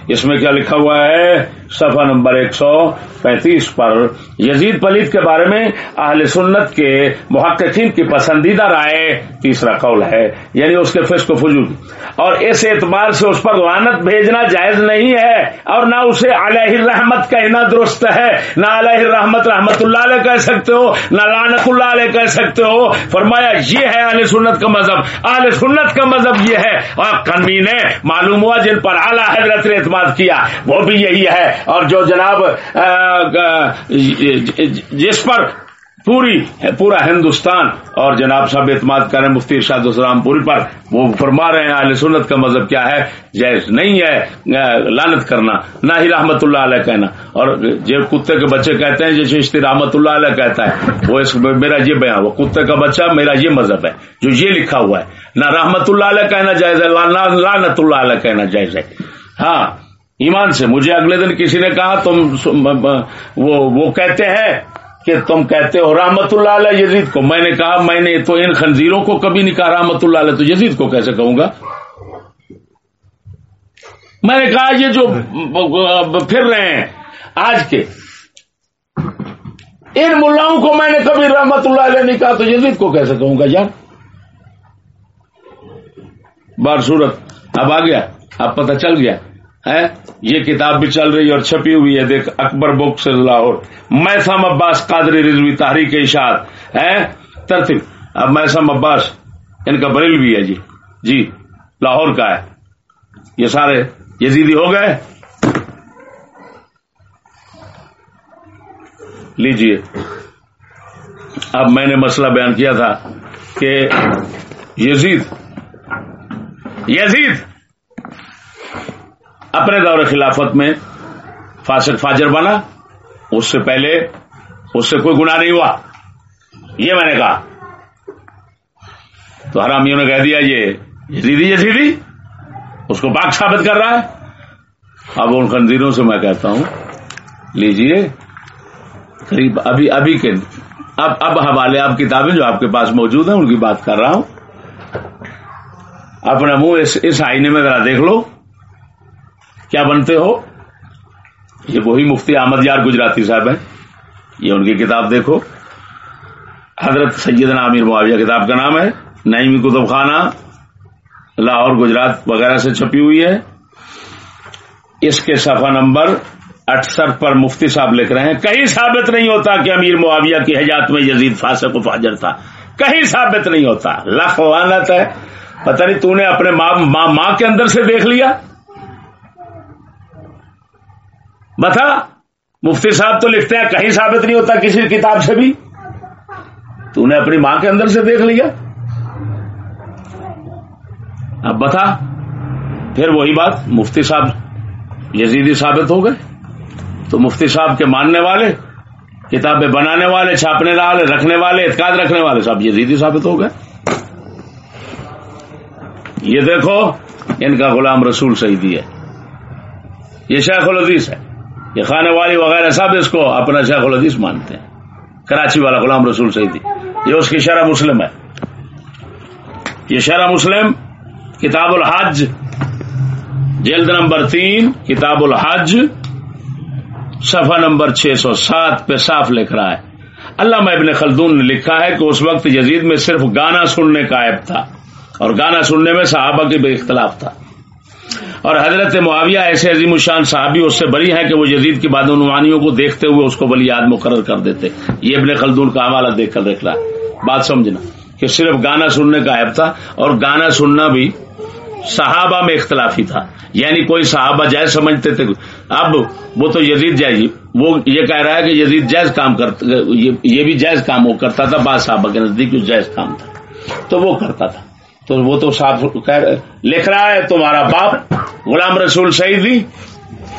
اس میں کیا لکھا ہوا ہے؟ صفحہ نمبر ایک سو پینتیس پر یزید پلیت کے بارے میں اہل سنت کے محققین کی پسندیدہ رائے تیسرا قول ہے یعنی اس کے فسق و فجول اور اس اعتبار سے اس پر لانت بھیجنا جائز نہیں ہے، اور نہ اسے علیہ الرحمت کہنا درست ہے، نہ علیہ الرحمت رحمت اللہ علیہ کہہ سکتے ہو، نہ لانت اللہ علیہ کہہ سکتے ہو۔ فرمایا، یہ ہے اہل سنت کا مذہب۔ اہل سنت کا مذہب یہ ہے اور قنوین معلوم ہوا جن پر اعلیٰ حضرت نے اعتماد کیا، وہ بھی یہی ہے۔ اور جو جناب جس پر پوری، پورا ہندوستان اور جناب صاحب اعتماد کریں مفتی ارشاد السلام پوری پر، وہ فرما رہے ہیں اہل سنت کا مذہب کیا ہے؟ جیز نہیں ہے لانت کرنا، نہ ہی رحمت اللہ علیہ کہنا۔ اور جو کتے کے بچے کہتے ہیں، جیسے اشتی رحمت اللہ علیہ کہتا ہے، وہ اس میرا یہ بیان، وہ کتے کا بچہ میرا یہ مذہب ہے، جو یہ لکھا ہوا ہے۔ نہ رحمت اللہ علیہ کہنا جائز ہے، نہ لانت اللہ علیہ کہنا جائز ہے۔ ہاں ایمان سے۔ مجھے اگلے دن کسی نے کہا، تم وہ وہ کہتے ہیں کہ تم کہتے ہو رحمت اللہ علیہ یزید کو۔ میں نے کہا، میں نے تو ان خنزیروں کو کبھی نہیں کہا، رحمت اللہ علیہ تو یزید کو کیسے کہوں گا؟ میں نے کہا، یہ جو پھر رہے ہیں، آج کے۔ ان ملاؤں کو میں نے کبھی رحمت اللہ علیہ نہیں کہا تو یزید کو کیسے کہوں گا یار؟ بار صورت، اب آ گیا، اب پتہ چل گیا۔ ہے، یہ کتاب بھی چل رہی اور چھپی ہوئی ہے، دیکھ، اکبر بک سے لاہور۔ میسم عباس قادری رضوی تحریک اشاعت ہے؟ ترتیب۔ اب میسم عباس، ان کا بریل بھی ہے جی۔ جی لاہور کا ہے۔ یہ سارے یزیدی ہو گئے؟ لیجیے۔ اب میں نے مسئلہ بیان کیا تھا کہ یزید یزید! اپنے دور خلافت میں فاسق فاجر بنا، اس سے پہلے اس سے کوئی گناہ نہیں ہوا۔ یہ میں نے کہا۔ تو حرامیوں نے کہہ دیا، یہ یزیدی یزیدی اس کو پاک ثابت کر رہا ہے۔ اب ان خنزیروں سے میں کہتا ہوں، لیجیے، قریب ابھی ابھی کے، اب اب حوالے آپ کتابیں جو آپ کے پاس موجود ہیں، ان کی بات کر رہا ہوں۔ اپنا منہ اس اس آئینے میں ذرا دیکھ لو۔ کیا بنتے ہو؟ یہ وہی مفتی احمد یار گجراتی صاحب ہیں۔ یہ ان کی کتاب دیکھو۔ حضرت سیدنا عامر معاویہ کتاب کا نام ہے۔ نئی کتب خانہ لاہور گجرات وغیرہ سے چھپی ہوئی ہے۔ اس کے صفحہ نمبر اٹسٹھ پر مفتی صاحب لکھ رہے ہیں۔ کہیں ثابت نہیں ہوتا کہ امیر معاویہ کی حجات میں یزید فاسق و فاجر تھا۔ کہیں ثابت نہیں ہوتا۔ لکھ وانت ہے۔ پتہ نہیں تو نے اپنے ماں ماں, ماں کے اندر سے دیکھ لیا۔ بتا، مفتی صاحب تو لکھتے ہیں، کہیں ثابت نہیں ہوتا کسی کتاب سے بھی۔ تو نے اپنی ماں کے اندر سے دیکھ لیا۔ اب بتا، پھر وہی بات، مفتی صاحب یزیدی ثابت ہو گئے۔ تو مفتی صاحب کے ماننے والے، کتابیں بنانے والے، چھاپنے والے، رکھنے والے، اعتقاد رکھنے والے سب یزیدی ثابت ہو گئے۔ یہ دیکھو، ان کا غلام رسول شہیدی ہے۔ یہ شیخ الحدیث ہے۔ یہ خانے والی وغیرہ سب اس کو اپنا شیخ الحدیث مانتے ہیں۔ کراچی والا غلام رسول شہیدی یہ اس کی شرح مسلم ہے۔ یہ شرح مسلم کتاب الحج، جلد نمبر تین، کتاب الحج، صفحہ نمبر چھ سو سات پہ صاف لکھ رہا ہے۔ اللہ ابن خلدون نے لکھا ہے کہ اس وقت یزید میں صرف گانا سننے کا عیب تھا اور گانا سننے میں صحابہ کے بے اختلاف تھا۔ اور حضرت معاویہ ایسے عظیم الشان صحابی اس سے بری ہے کہ وہ یزید کی بادعنوانیوں کو دیکھتے ہوئے اس کو بلی یاد مقرر کر دیتے۔ یہ ابن خلدون کا حوالہ دیکھ کر دیکھ رہا بات سمجھنا کہ صرف گانا سننے کا عیب تھا اور گانا سننا بھی صحابہ میں اختلافی تھا۔ یعنی کوئی صحابہ جائز سمجھتے تھے۔ اب وہ تو یزید جائز وہ یہ کہہ رہا ہے کہ یزید جائز کام کرتا یہ بھی جائز کام وہ کرتا تھا۔ بعض صحابہ کے نزدیک جائز کام تھا۔ تو وہ کرتا تھا۔ تو وہ تو صاف لکھ رہا ہے تمہارا باپ، غلام رسول شہیدی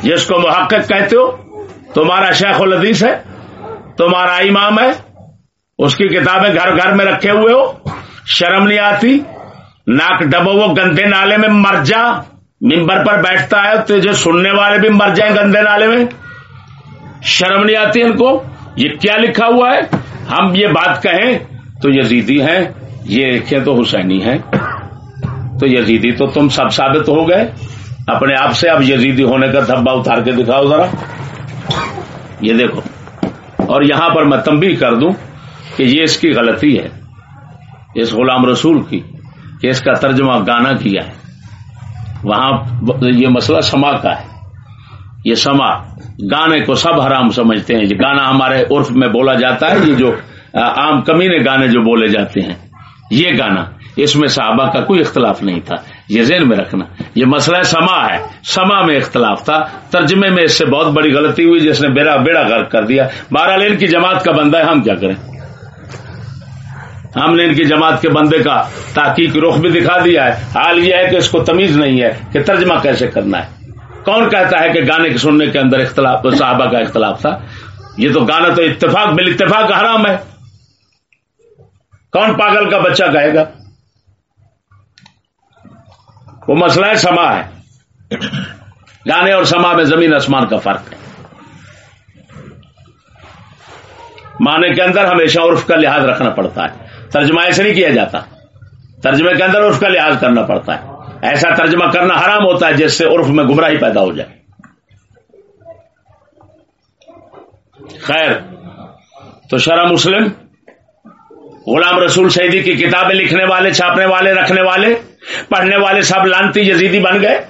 جس کو محقق کہتے ہو، تمہارا شیخ الحدیث ہے، تمہارا امام ہے، اس کی کتابیں گھر گھر میں رکھے ہوئے ہو، شرم نہیں آتی، ناک ڈبو وہ گندے نالے میں مر جا ممبر پر بیٹھتا ہے، تو جو سننے والے بھی مر جائیں گندے نالے میں، شرم نہیں آتی ان کو، یہ کیا لکھا ہوا ہے؟ ہم یہ بات کہیں تو یزیدی ہیں۔ یہ لکھے تو حسینی ہیں؟ تو یزیدی تو تم سب ثابت ہو گئے۔ اپنے آپ سے اب یزیدی ہونے کا دھبا اتار کے دکھاؤ ذرا۔ یہ دیکھو۔ اور یہاں پر میں تمبی کر دوں کہ یہ اس کی غلطی ہے۔ اس غلام رسول کی کہ اس کا ترجمہ گانا کیا ہے۔ وہاں یہ مسئلہ سما کا ہے۔ یہ سما گانے کو سب حرام سمجھتے ہیں۔ یہ گانا ہمارے عرف میں بولا جاتا ہے۔ یہ جو عام کمینے گانے جو بولے جاتے ہیں۔ یہ گانا، اس میں صحابہ کا کوئی اختلاف نہیں تھا، یہ ذہن میں رکھنا۔ یہ مسئلہ سما ہے، سما میں اختلاف تھا۔ ترجمے میں اس سے بہت بڑی غلطی ہوئی، جس نے بیڑا بیڑا غرق کر دیا۔ بارہ لین کی جماعت کا بندہ ہے، ہم کیا کریں؟ ہم نے ان کی جماعت کے بندے کا تحقیق رخ بھی دکھا دیا ہے۔ حال یہ ہے کہ اس کو تمیز نہیں ہے کہ ترجمہ کیسے کرنا ہے۔ کون کہتا ہے کہ گانے کے سننے کے اندر اختلاف، صحابہ کا اختلاف تھا؟ یہ تو گانا تو اتفاق بال اتفاق حرام ہے۔ کون پاگل کا بچہ کہے گا؟ وہ مسئلہ ہے، سما ہے۔ گانے اور سما میں زمین آسمان کا فرق ہے۔ معنی کے اندر ہمیشہ عرف کا لحاظ رکھنا پڑتا ہے۔ ترجمہ ایسے نہیں کیا جاتا۔ ترجمے کے اندر اس کا لحاظ کرنا پڑتا ہے۔ ایسا ترجمہ کرنا حرام ہوتا ہے جس سے عرف میں گمراہی پیدا ہو جائے۔ خیر، تو شرح مسلم۔ غلام رسول شہیدی کی کتابیں لکھنے والے، چھاپنے والے، رکھنے والے، پڑھنے والے سب لانتی یزیدی بن گئے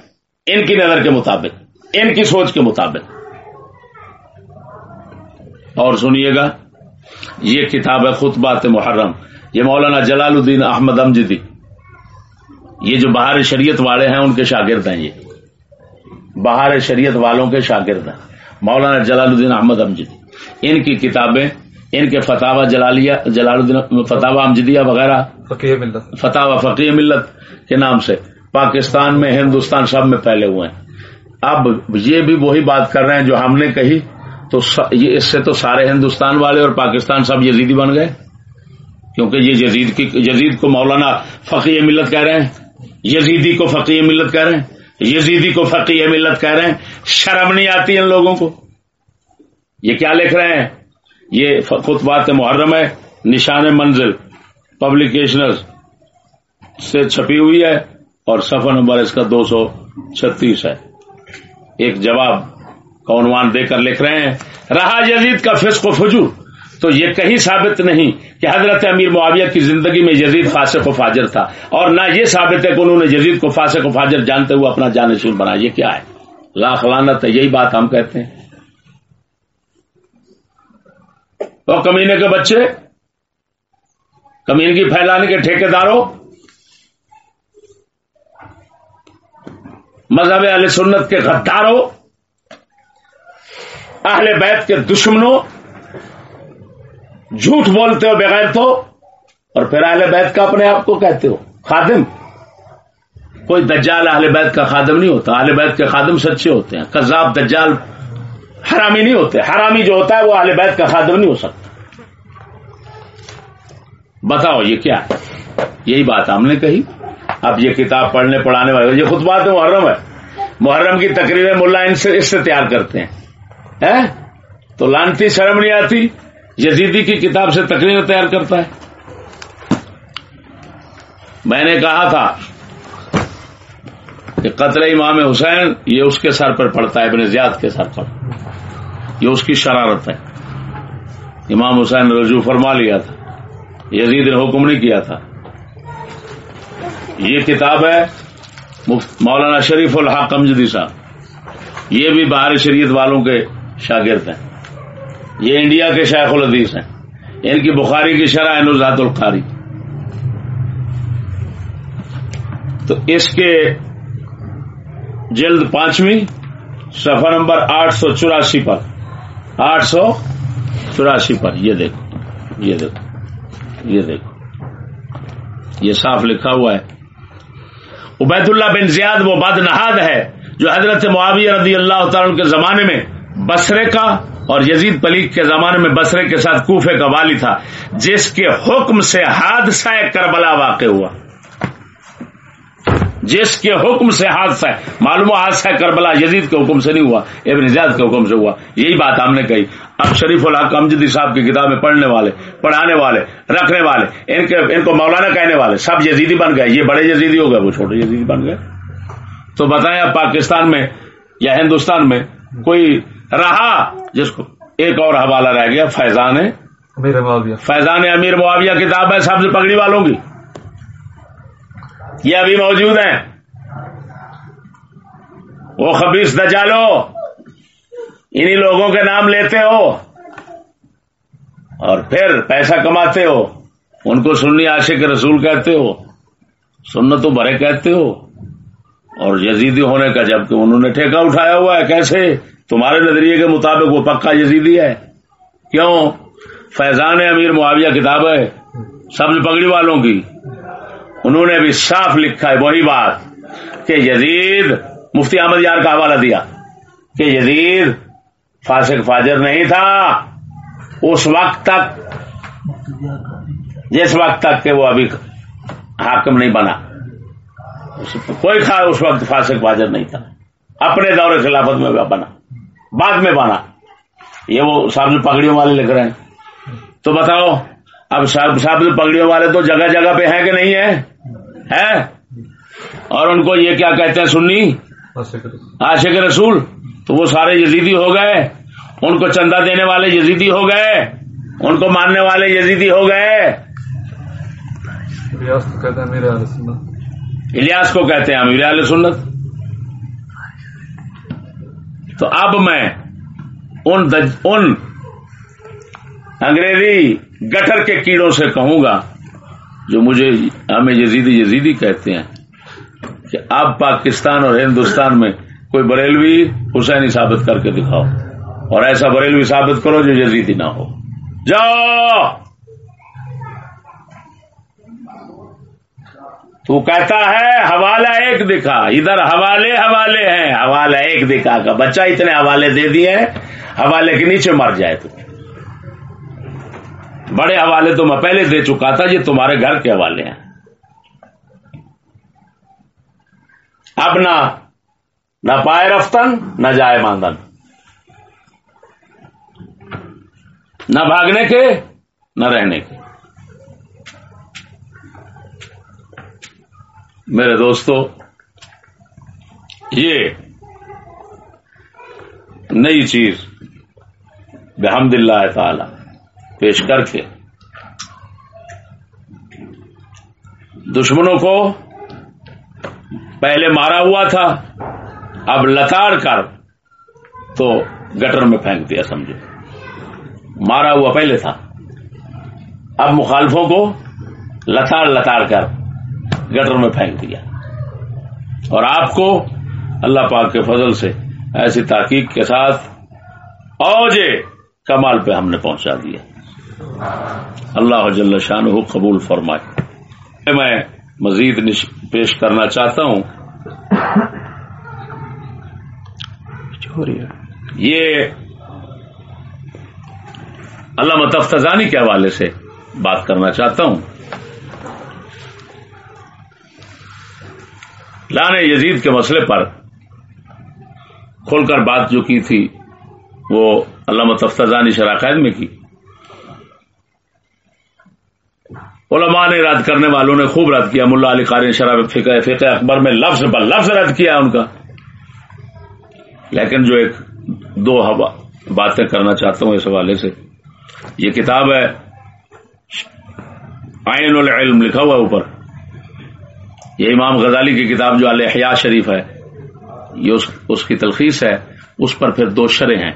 ان کی نظر کے مطابق، ان کی سوچ کے مطابق۔ اور سنیے گا، یہ کتاب ہے خطبات محرم، یہ مولانا جلال الدین احمد امجدی۔ یہ جو بہار شریعت والے ہیں، ان کے شاگرد ہیں یہ۔ بہار شریعت والوں کے شاگرد ہیں، مولانا جلال الدین احمد امجدی۔ ان کی کتابیں ان کے فتح جلالیہ جلال الدین فتح امجدیہ وغیرہ فتح فقی ملت کے نام سے پاکستان میں ہندوستان سب میں پھیلے ہوئے ہیں۔ اب یہ بھی وہی بات کر رہے ہیں جو ہم نے کہی تو یہ اس سے تو سارے ہندوستان والے اور پاکستان سب یزیدی بن گئے۔ کیونکہ یہ یزید کی یزید کو مولانا فقی ملت کہہ رہے ہیں یزیدی کو فقی ملت کہہ رہے ہیں یزیدی کو فقی ملت کہہ رہے ہیں۔ شرم نہیں آتی ان لوگوں کو۔ یہ کیا لکھ رہے ہیں؟ یہ خطبات محرم ہے، نشان منزل پبلیکیشن سے چھپی ہوئی ہے اور سفر نمبر اس کا دو سو چھتیس ہے۔ ایک جواب کا عنوان دے کر لکھ رہے ہیں، رہا یزید کا فسق و فجور۔ تو یہ کہیں ثابت نہیں کہ حضرت امیر معاویہ کی زندگی میں یزید فاسق و فاجر تھا، اور نہ یہ ثابت ہے کہ انہوں نے یزید کو فاسق و فاجر جانتے ہوئے اپنا جانشین بنا یہ کیا ہے؟ لاکھ لانت ہے، یہی بات ہم کہتے ہیں۔ تو کمینے کے بچے کمینگی پھیلانے کے ٹھیکے داروں مذہب علیہ سنت کے غداروں، اہل بیت کے دشمنوں، جھوٹ بولتے ہو بغیر تو، اور پھر اہل بیت کا اپنے آپ کو کہتے ہو، خادم۔ کوئی دجال اہل بیت کا خادم نہیں ہوتا، اہل بیت کے خادم سچے ہوتے ہیں۔ کذاب دجال حرامی نہیں ہوتے۔ حرامی جو ہوتا ہے وہ اہل بیت کا خادم نہیں ہو سکتا۔ بتاؤ یہ کیا؟ ہے یہی بات ہم نے کہی۔ اب یہ کتاب پڑھنے پڑھانے والے یہ خود بات محرم ہے۔ محرم کی تقریبیں ملا ان سے اس سے تیار کرتے ہیں۔ تو لانتی شرم نہیں آتی؟ یزیدی کی کتاب سے تقریر تیار کرتا ہے۔ میں نے کہا تھا کہ قتل امام حسین یہ اس کے سر پر پڑتا ہے، ابن زیاد کے سر پر۔ یہ اس کی شرارت ہے۔ امام حسین رجوع فرما لیا تھا۔ یزید نے حکم نہیں کیا تھا۔ یہ کتاب ہے مولانا شریف الحق امجدی صاحب۔ یہ بھی باہر شریعت والوں کے شاگرد ہیں۔ یہ انڈیا کے شیخ الحدیث ہیں۔ ان کی بخاری کی شرح نزاد القاری۔ تو اس کے جلد پانچویں صفحہ نمبر آٹھ سو چوراسی پر۔ آٹھ سو چوراسی پر، یہ دیکھو یہ دیکھو یہ دیکھو۔ یہ صاف لکھا ہوا ہے۔ عبید اللہ بن زیاد وہ بد نہاد ہے جو حضرت معاویہ رضی اللہ تعالی کے زمانے میں بسرے کا اور یزید پلیک کے زمانے میں بسرے کے ساتھ کوفے کا والی تھا، جس کے حکم سے حادثہ کربلا واقع ہوا۔ جس کے حکم سے حادثہ معلوم حادثہ کربلا یزید کے حکم سے نہیں ہوا ابن زیاد کے حکم سے ہوا. یہی بات ہم نے کہی. اب شریف الحق امجدی صاحب کی کتابیں پڑھنے والے پڑھانے والے رکھنے والے ان کے ان کو مولانا کہنے والے سب یزیدی بن گئے. یہ بڑے یزیدی ہو گئے وہ چھوٹے یزیدی بن گئے. تو بتائیں اب پاکستان میں یا ہندوستان میں کوئی رہا جس کو ایک اور حوالہ رہ گیا فیضان فیضان امیر معاویہ کتاب ہے سبز پگڑی والوں کی. یہ ابھی موجود ہیں۔ وہ خبیص دجالو، انہی لوگوں کے نام لیتے ہو اور پھر پیسہ کماتے ہو۔ ان کو سننی عاشق رسول کہتے ہو، سنت تو بڑے کہتے ہو۔ اور یزیدی ہونے کا جبکہ انہوں نے ٹھیکہ اٹھایا ہوا ہے، کیسے؟ تمہارے نظریے کے مطابق وہ پکا یزیدی ہے۔ کیوں؟ فیضان امیر معاویہ کتاب ہے، سبز پگڑی والوں کی۔ انہوں نے بھی صاف لکھا ہے، وہی بات کہ یزید، مفتی احمد یار کا حوالہ دیا کہ یزید فاسق فاجر نہیں تھا۔ اس وقت تک، جس وقت تک کہ وہ ابھی حاکم نہیں بنا کوئی خا اس وقت فاسق فاجر نہیں تھا۔ اپنے دور خلافت میں بنا، بعد میں بنا۔ یہ وہ سابز پگڑیوں والے لکھ رہے ہیں۔ تو بتاؤ اب سابز پگڑیوں والے تو جگہ جگہ پہ ہیں کہ نہیں ہے اور ان کو یہ کیا کہتے ہیں سنی؟ عاشق رسول۔ تو وہ سارے یزیدی ہو گئے۔ ان کو چندہ دینے والے یزیدی ہو گئے۔ ان کو ماننے والے یزیدی ہو گئے۔ الیاس کو کہتے ہیں امیر علیہ سنت۔ تو اب میں ان دج ان انگریزی گٹر کے کیڑوں سے کہوں گا، جو مجھے ہمیں یزیدی یزیدی کہتے ہیں، کہ اب پاکستان اور ہندوستان میں کوئی بریلوی حسینی ثابت کر کے دکھاؤ، اور ایسا بریلوی ثابت کرو جو یزیدی نہ ہو۔ جاؤ! تو کہتا ہے، حوالہ ایک دکھا، ادھر حوالے حوالے ہیں، حوالہ ایک دکھا کا بچہ اتنے حوالے دے دیے، حوالے کے نیچے مر جائے تو۔ بڑے حوالے تو میں پہلے دے چکا تھا، یہ تمہارے گھر کے حوالے ہیں۔ اب نہ نہ پائے رفتن، نہ جائے ماندن۔ نہ بھاگنے کے، نہ رہنے کے۔ میرے دوستو، یہ نئی چیز بحمد اللہ تعالی پیش کر کے دشمنوں کو پہلے مارا ہوا تھا، اب لتاڑ کر تو گٹر میں پھینک دیا سمجھو مارا ہوا پہلے تھا، اب مخالفوں کو لتاڑ لتاڑ کر گٹر میں پھینک دیا۔ اور آپ کو اللہ پاک کے فضل سے ایسی تحقیق کے ساتھ اوجے کمال پہ ہم نے پہنچا دیا۔ اللہ جل شان قبول فرمائے۔ میں مزید پیش کرنا چاہتا ہوں۔ یہ اللہ متفتانی کے حوالے سے بات کرنا چاہتا ہوں۔ لانے یزید کے مسئلے پر کھول کر بات جو کی تھی، وہ علامہ تفتانی شراکت میں کی۔ علماء نے رد کرنے والوں نے خوب رد کیا ملا علی قاری شراب فقہ فقہ اکبر میں لفظ پر لفظ رد کیا ان کا۔ لیکن جو ایک دو باتیں کرنا چاہتا ہوں اس حوالے سے، یہ کتاب ہے آئین العلم لکھا ہوا اوپر۔ یہ امام غزالی کی کتاب جو الحیا شریف ہے، یہ اس اس کی تلخیص ہے، اس پر پھر دو شرح ہیں۔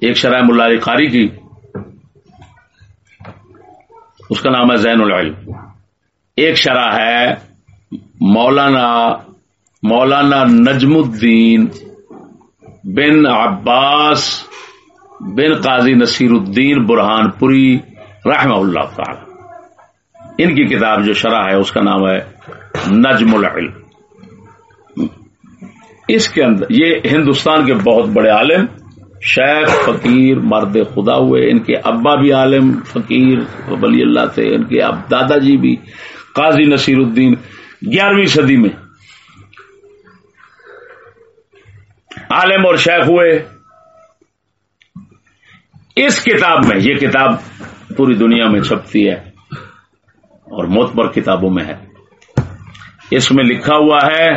ایک شرح ملا علی قاری کی اس کا نام ہے زین العلم۔ ایک شرح ہے مولانا مولانا نجم الدین بن عباس بن قاضی نصیر الدین برہان پوری رحم اللہ تعالی۔ ان کی کتاب جو شرح ہے، اس کا نام ہے نجم العلم۔ اس کے اندر، یہ ہندوستان کے بہت بڑے عالم شیخ، فقیر، مرد خدا ہوئے، ان کے ابا بھی عالم، فقیر، ولی اللہ تھے ان کے اب دادا جی بھی، قاضی نصیر الدین، گیارہویں صدی میں۔ عالم اور شیخ ہوئے۔ اس کتاب میں، یہ کتاب پوری دنیا میں چھپتی ہے اور موتبر کتابوں میں ہے۔ اس میں لکھا ہوا ہے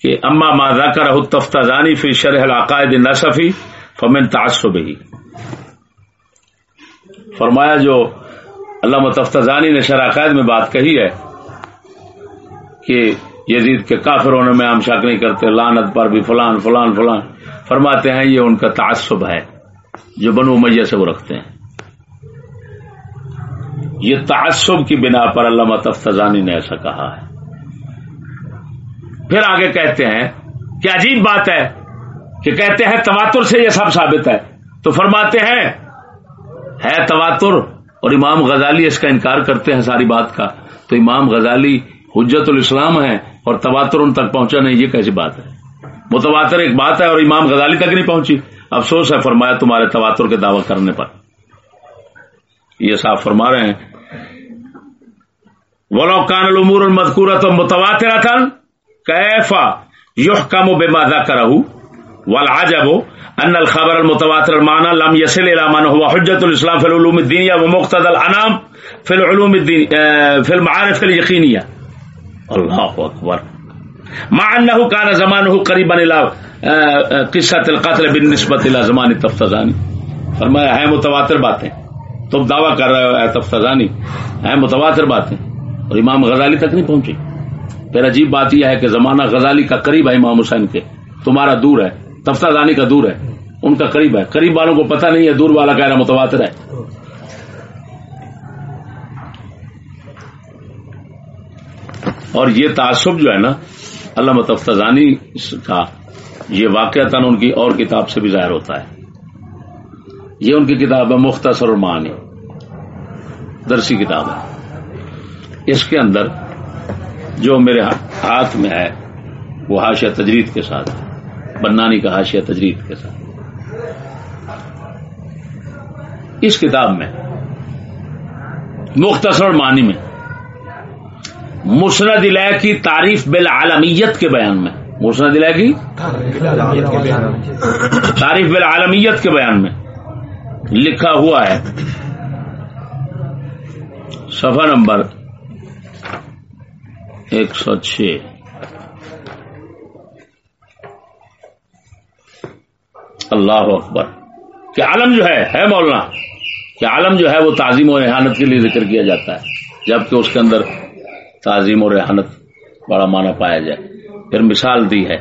کہ اما ماضا کا رہ فی شرح العقائد نصفی فمن تعصب ہی فرمایا جو اللہ متفتانی نے شراکت میں بات کہی ہے کہ یزید کے کافر ہونے میں ہم شک نہیں کرتے لانت پر بھی فلان فلان فلان۔ فرماتے ہیں یہ ان کا تعصب ہے، جو بنو میہ سے وہ رکھتے ہیں۔ یہ تعصب کی بنا پر اللہ متفتانی نے ایسا کہا ہے۔ پھر آگے کہتے ہیں کہ عجیب بات ہے؟ کہ کہتے ہیں تواتر سے یہ سب ثابت ہے۔ تو فرماتے ہیں، ہے تواتر اور امام غزالی اس کا انکار کرتے ہیں ساری بات کا۔ تو امام غزالی حجت الاسلام ہے اور تواتر ان تک پہنچا نہیں، یہ کیسی بات ہے؟ متواتر ایک بات ہے اور امام غزالی تک نہیں پہنچی۔ افسوس ہے، فرمایا تمہارے تواتر کے دعوی کرنے پر۔ یہ صاف فرما رہے ہیں کان العمور المذکورہ تو متواتر تھا کیفا یوح کم و بے مادہ کرا والعجب ان الخبر المتواتر المعنى لم يصل الى من هو حجة الاسلام في العلوم الدينية ومقتضى الانام في العلوم الدين في المعارف اليقينية. اللہ اکبر معنہ کان زمان ہو قریب قصہ القتل بن نسبت زمان تفتزانی فرمایا، ہے متواتر باتیں. تم دعویٰ کر رہے ہو تفتزانی. ہے متواتر باتیں. اور امام غزالی تک نہیں پہنچی. پھر عجیب بات یہ ہے کہ زمانہ غزالی کا قریب ہے امام حسین کے. تمہارا دور ہے. تفتازانی کا دور ہے۔ ان کا قریب ہے۔ قریب والوں کو پتہ نہیں ہے دور والا کہہ رہا متواتر ہے۔ اور یہ تعصب جو ہے نا اللہ متفتانی کا یہ واقعات ان کی اور کتاب سے بھی ظاہر ہوتا ہے۔ یہ ان کی کتاب ہے، مختصر معنی درسی کتاب ہے۔ اس کے اندر جو میرے ہاتھ میں ہے، وہ حاشیہ تجرید کے ساتھ ہے۔ بنانی کا حاشیہ تجرید کے ساتھ۔ اس کتاب میں، مختصر معنی میں، مسند علیہ کی تعریف بالعالمیت کے بیان میں، مسند علیہ کی تعریف بالعالمیت کے بیان میں لکھا ہوا ہے۔ صفحہ نمبر ایک سو چھ۔ اللہ اکبر۔ کہ عالم جو ہے ہے مولانا۔ کہ عالم جو ہے، وہ تعظیم و ریحانت کے لیے ذکر کیا جاتا ہے، جبکہ اس کے اندر تعظیم و ریحانت بڑا مانا پایا جائے۔ پھر مثال دی ہے،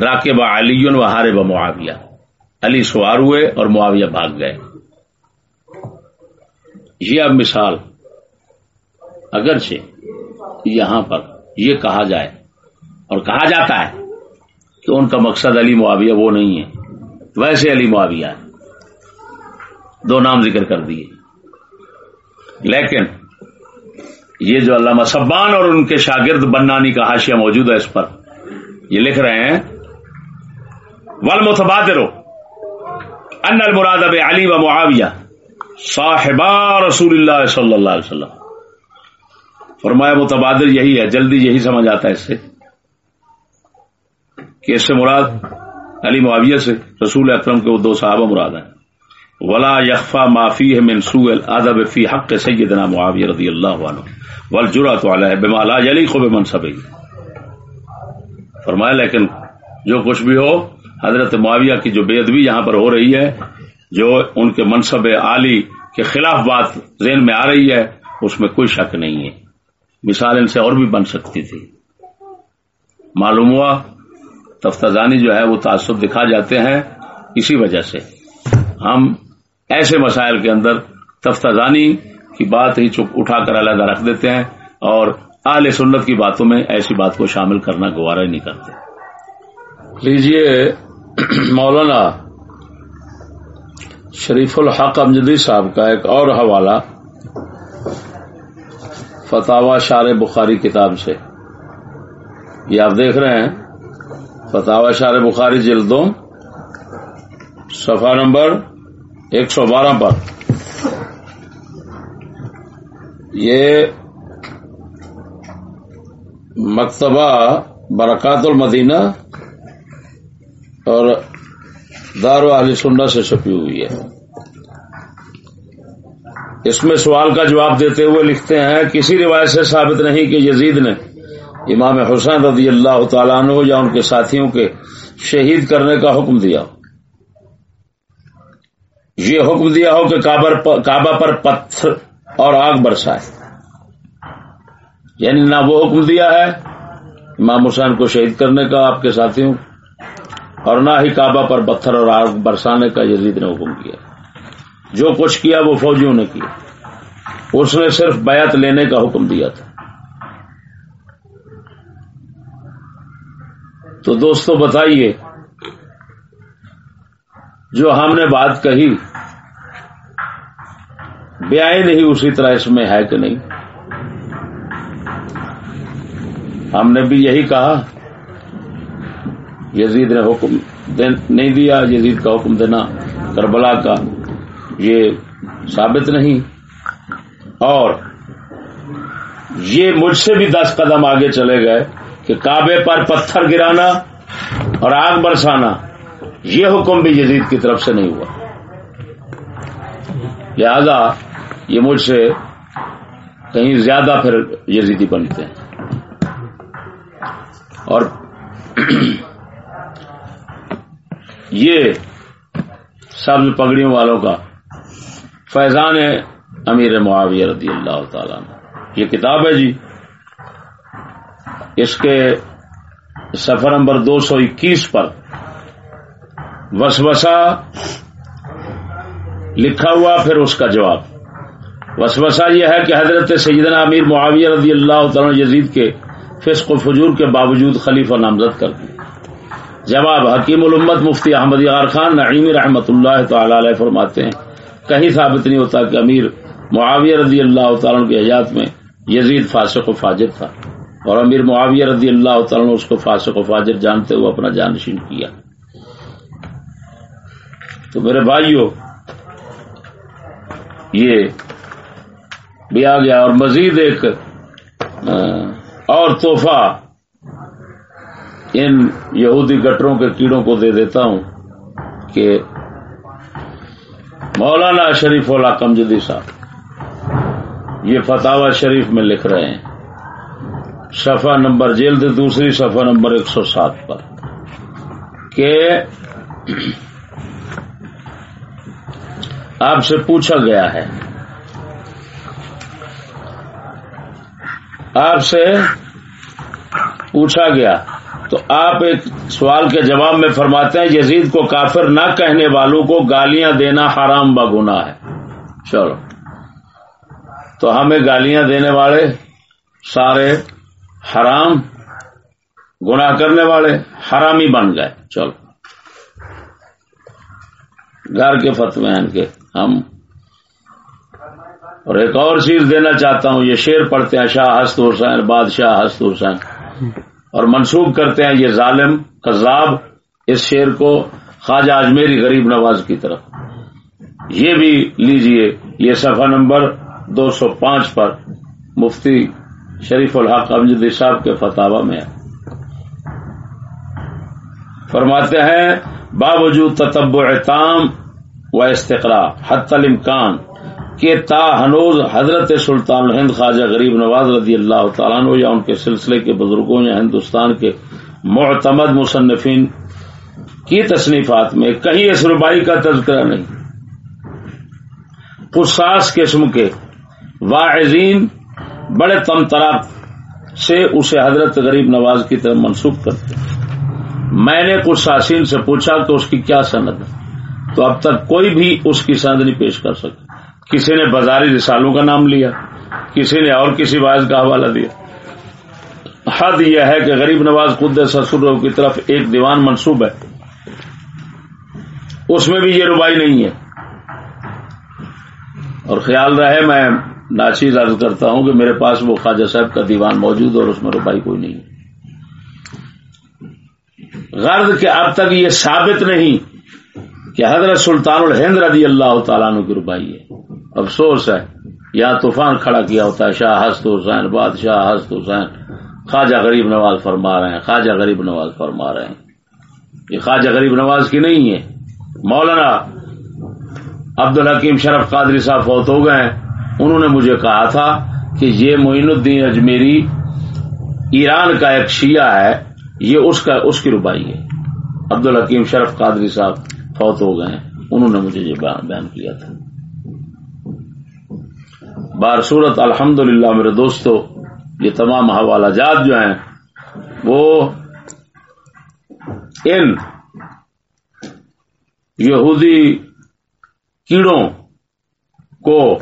راکب علی و ہارے معاویہ۔ علی سوار ہوئے اور معاویہ بھاگ گئے۔ یہ اب مثال، اگرچہ یہاں پر یہ کہا جائے اور کہا جاتا ہے کہ ان کا مقصد علی معاویہ وہ نہیں ہے۔ ویسے علی معاویہ دو نام ذکر کر دیے۔ لیکن یہ جو علامہ سبان اور ان کے شاگرد بنانی کا حاشیہ موجود ہے اس پر، یہ لکھ رہے ہیں ول متبادرو ان المراد اب علی و معاویہ صاحبہ رسول اللہ صلی اللہ علیہ وسلم۔ فرمایا متبادر یہی ہے، جلدی یہی سمجھ آتا ہے اس سے کہ اس سے مراد علی معاویہ سے رسول اکرم کے وہ دو صحابہ مراد ہیں۔ ولا یقفا معافی ہے منسو ادب فی حق سیدنا معاویہ رضی اللہ عنہ۔ ولجرا تو علیہ بمالا علی خوب منصب فرمایا، لیکن جو کچھ بھی ہو، حضرت معاویہ کی جو بے ادبی یہاں پر ہو رہی ہے، جو ان کے منصب عالی کے خلاف بات ذہن میں آ رہی ہے، اس میں کوئی شک نہیں ہے۔ مثال ان سے اور بھی بن سکتی تھی۔ معلوم ہوا تفتانی جو ہے وہ تعصب دکھا جاتے ہیں اسی وجہ سے۔ ہم ایسے مسائل کے اندر تفتانی کی بات ہی چپ اٹھا کر علیحدہ رکھ دیتے ہیں اور اہل سنت کی باتوں میں ایسی بات کو شامل کرنا گوارا ہی نہیں کرتے۔ لیجیے مولانا شریف الحق امجدی صاحب کا ایک اور حوالہ فتح شار بخاری کتاب سے۔ یہ آپ دیکھ رہے ہیں۔ فتح شار بخاری جلدوں صفحہ نمبر ایک سو بارہ پر۔ یہ مکتبہ برکات المدینہ اور دار علی سنڈا سے چھپی ہوئی ہے۔ اس میں سوال کا جواب دیتے ہوئے لکھتے ہیں، کسی روایت سے ثابت نہیں کہ یزید نے امام حسین رضی اللہ تعالیٰ عنہ یا ان کے ساتھیوں کے شہید کرنے کا حکم دیا۔ یہ حکم دیا ہو کہ کعبہ پر پتھر اور آگ برسائے۔ یعنی نہ وہ حکم دیا ہے امام حسین کو شہید کرنے کا آپ کے ساتھیوں، اور نہ ہی کعبہ پر پتھر اور آگ برسانے کا یزید نے حکم کیا۔ جو کچھ کیا وہ فوجیوں نے کیا۔ اس نے صرف بیعت لینے کا حکم دیا تھا۔ تو دوستو بتائیے، جو ہم نے بات کہی بیائی نہیں اسی طرح اس میں ہے کہ نہیں؟ ہم نے بھی یہی کہا، یزید نے حکم نہیں دیا، یزید کا حکم دینا کربلا کا، یہ ثابت نہیں۔ اور یہ مجھ سے بھی دس قدم آگے چلے گئے۔ کہ کعبے پر پتھر گرانا اور آگ برسانا، یہ حکم بھی یزید کی طرف سے نہیں ہوا۔ لہذا یہ مجھ سے کہیں زیادہ پھر یزیدی بنتے ہیں۔ اور یہ سبز پگڑیوں والوں کا فیضان امیر معاویہ رضی اللہ تعالی یہ کتاب ہے جی۔ اس کے سفر نمبر دو سو اکیس پر وسوسا لکھا ہوا پھر اس کا جواب۔ وسوسا یہ ہے کہ حضرت سیدنا امیر معاویہ رضی اللہ تعالی یزید کے فسق و فجور کے باوجود خلیفہ نامزد کر دی۔ جواب، حکیم الامت مفتی احمد یار خان نعیمی رحمت اللہ تعالی علیہ فرماتے ہیں، کہیں ثابت نہیں ہوتا کہ امیر معاویہ رضی اللہ تعالیٰ کے حیات میں یزید فاسق و فاجر تھا۔ اور امیر معاویہ رضی اللہ تعالیٰ نے اس کو فاسق و فاجر جانتے ہوئے اپنا جانشین کیا۔ تو میرے بھائیوں یہ بھی آ گیا اور مزید ایک اور تحفہ ان یہودی گٹروں کے کیڑوں کو دے دیتا ہوں کہ مولانا شریف اللہ کمجدی صاحب، یہ فتح شریف میں لکھ رہے ہیں۔ صفحہ نمبر جلد دوسری، صفحہ نمبر ایک سو سات پر۔ کہ آپ سے پوچھا گیا ہے، آپ سے پوچھا گیا، تو آپ ایک سوال کے جواب میں فرماتے ہیں، یزید کو کافر نہ کہنے والوں کو گالیاں دینا حرام بگنا ہے۔ چلو۔ تو ہمیں گالیاں دینے والے سارے حرام، گناہ کرنے والے حرامی بن گئے۔ چلو۔ گھر کے فتوے ہیں ان کے۔ ہم اور ایک اور چیز دینا چاہتا ہوں، یہ شیر پڑھتے ہیں شاہ ہست حسین، بادشاہ ہست حسین۔ اور منسوخ کرتے ہیں یہ ظالم، قذاب، اس شیر کو خواجہ اجمیری غریب نواز کی طرف۔ یہ بھی لیجیے، یہ صفحہ نمبر دو سو پانچ پر مفتی شریف الحق امجد صاحب کے فتح میں فرماتے ہیں، باوجود تتبع تام و استقرا حت الامکان کہ تا ہنوز حضرت سلطان الہند خواجہ غریب نواز رضی اللہ تعالیٰ عنہ یا ان کے سلسلے کے بزرگوں یا ہندوستان کے معتمد مصنفین کی تصنیفات میں کہیں اس ربائی کا تذکرہ نہیں۔ قصاص قسم کے واعظین بڑے تم طرح سے اسے حضرت غریب نواز کی طرف منسوخ کرتے میں نے قصاصین سے پوچھا کہ اس کی کیا سند ہے؟ تو اب تک کوئی بھی اس کی سند نہیں پیش کر سکتا کسی نے بازاری رسالوں کا نام لیا، کسی نے اور کسی باعث کا حوالہ دیا۔ حد یہ ہے کہ غریب نواز خود سسر کی طرف ایک دیوان منصوب ہے۔ اس میں بھی یہ ربائی نہیں ہے۔ اور خیال رہے میں ناچیز عرض کرتا ہوں کہ میرے پاس وہ خواجہ صاحب کا دیوان موجود اور اس میں ربائی کوئی نہیں ہے۔ غرض کہ اب تک یہ ثابت نہیں کہ حضرت سلطان الہند رضی اللہ تعالیٰ عنہ کی ربائی ہے۔ افسوس ہے، یہاں طوفان کھڑا کیا ہوتا ہے، شاہ ہست حسین، بادشاہ ہست حسین۔ خواجہ غریب نواز فرما رہے ہیں، خواجہ غریب نواز فرما رہے ہیں۔ یہ خواجہ غریب نواز کی نہیں ہے۔ مولانا عبد الحکیم شرف قادری صاحب فوت ہو گئے ہیں۔ انہوں نے مجھے کہا تھا کہ یہ معین الدین اجمیری ایران کا ایک شیعہ ہے، یہ اس کا، اس کی ربائی ہے۔ عبد الحکیم شرف قادری صاحب فوت ہو گئے انہوں نے مجھے یہ بیان کیا تھا۔ بار صورت الحمد للہ میرے دوستو، یہ تمام حوالہ جات جو ہیں، وہ ان یہودی کیڑوں کو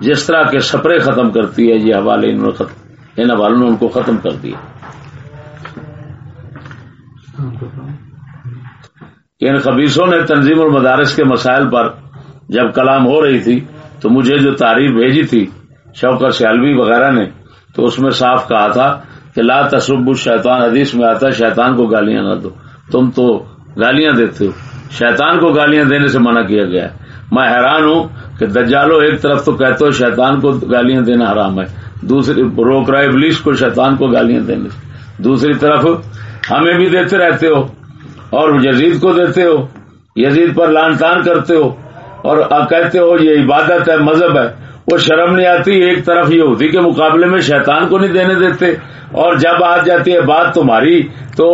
جس طرح کے سپرے ختم کرتی ہے، یہ حوالے ان حوالوں نے ان کو ختم کر دیا۔ ان خبیصوں نے تنظیم المدارس کے مسائل پر جب کلام ہو رہی تھی، تو مجھے جو تعریف بھیجی تھی، شوکر سیالوی وغیرہ نے، تو اس میں صاف کہا تھا کہ لا تصب شیطان حدیث میں آتا ہے، شیطان کو گالیاں نہ دو۔ تم تو گالیاں دیتے ہو۔ شیطان کو گالیاں دینے سے منع کیا گیا ہے۔ میں حیران ہوں کہ دجالو ایک طرف تو کہتے ہو شیطان کو گالیاں دینا حرام ہے، دوسری روک رہا ابلیس کو شیطان کو گالیاں دینے سے۔ دوسری طرف ہمیں بھی دیتے رہتے ہو اور یزید کو دیتے ہو، یزید پر لان تان کرتے ہو اور کہتے ہو یہ عبادت ہے، مذہب ہے۔ وہ شرم نہیں آتی، ایک طرف یہودی کے مقابلے میں شیطان کو نہیں دینے دیتے، اور جب آ جاتی ہے بات تمہاری تو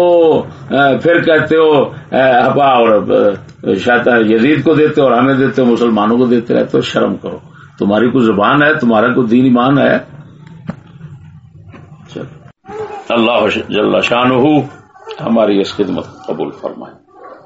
پھر کہتے ہو ابا، اور شیطان یزید کو دیتے اور ہمیں دیتے ہو، مسلمانوں کو دیتے رہتے ہو، شرم کرو۔ تمہاری کوئی زبان ہے؟ تمہارا کوئی دین ایمان ہے؟ اللہ جل شان ہماری اس خدمت قبول فرمائے۔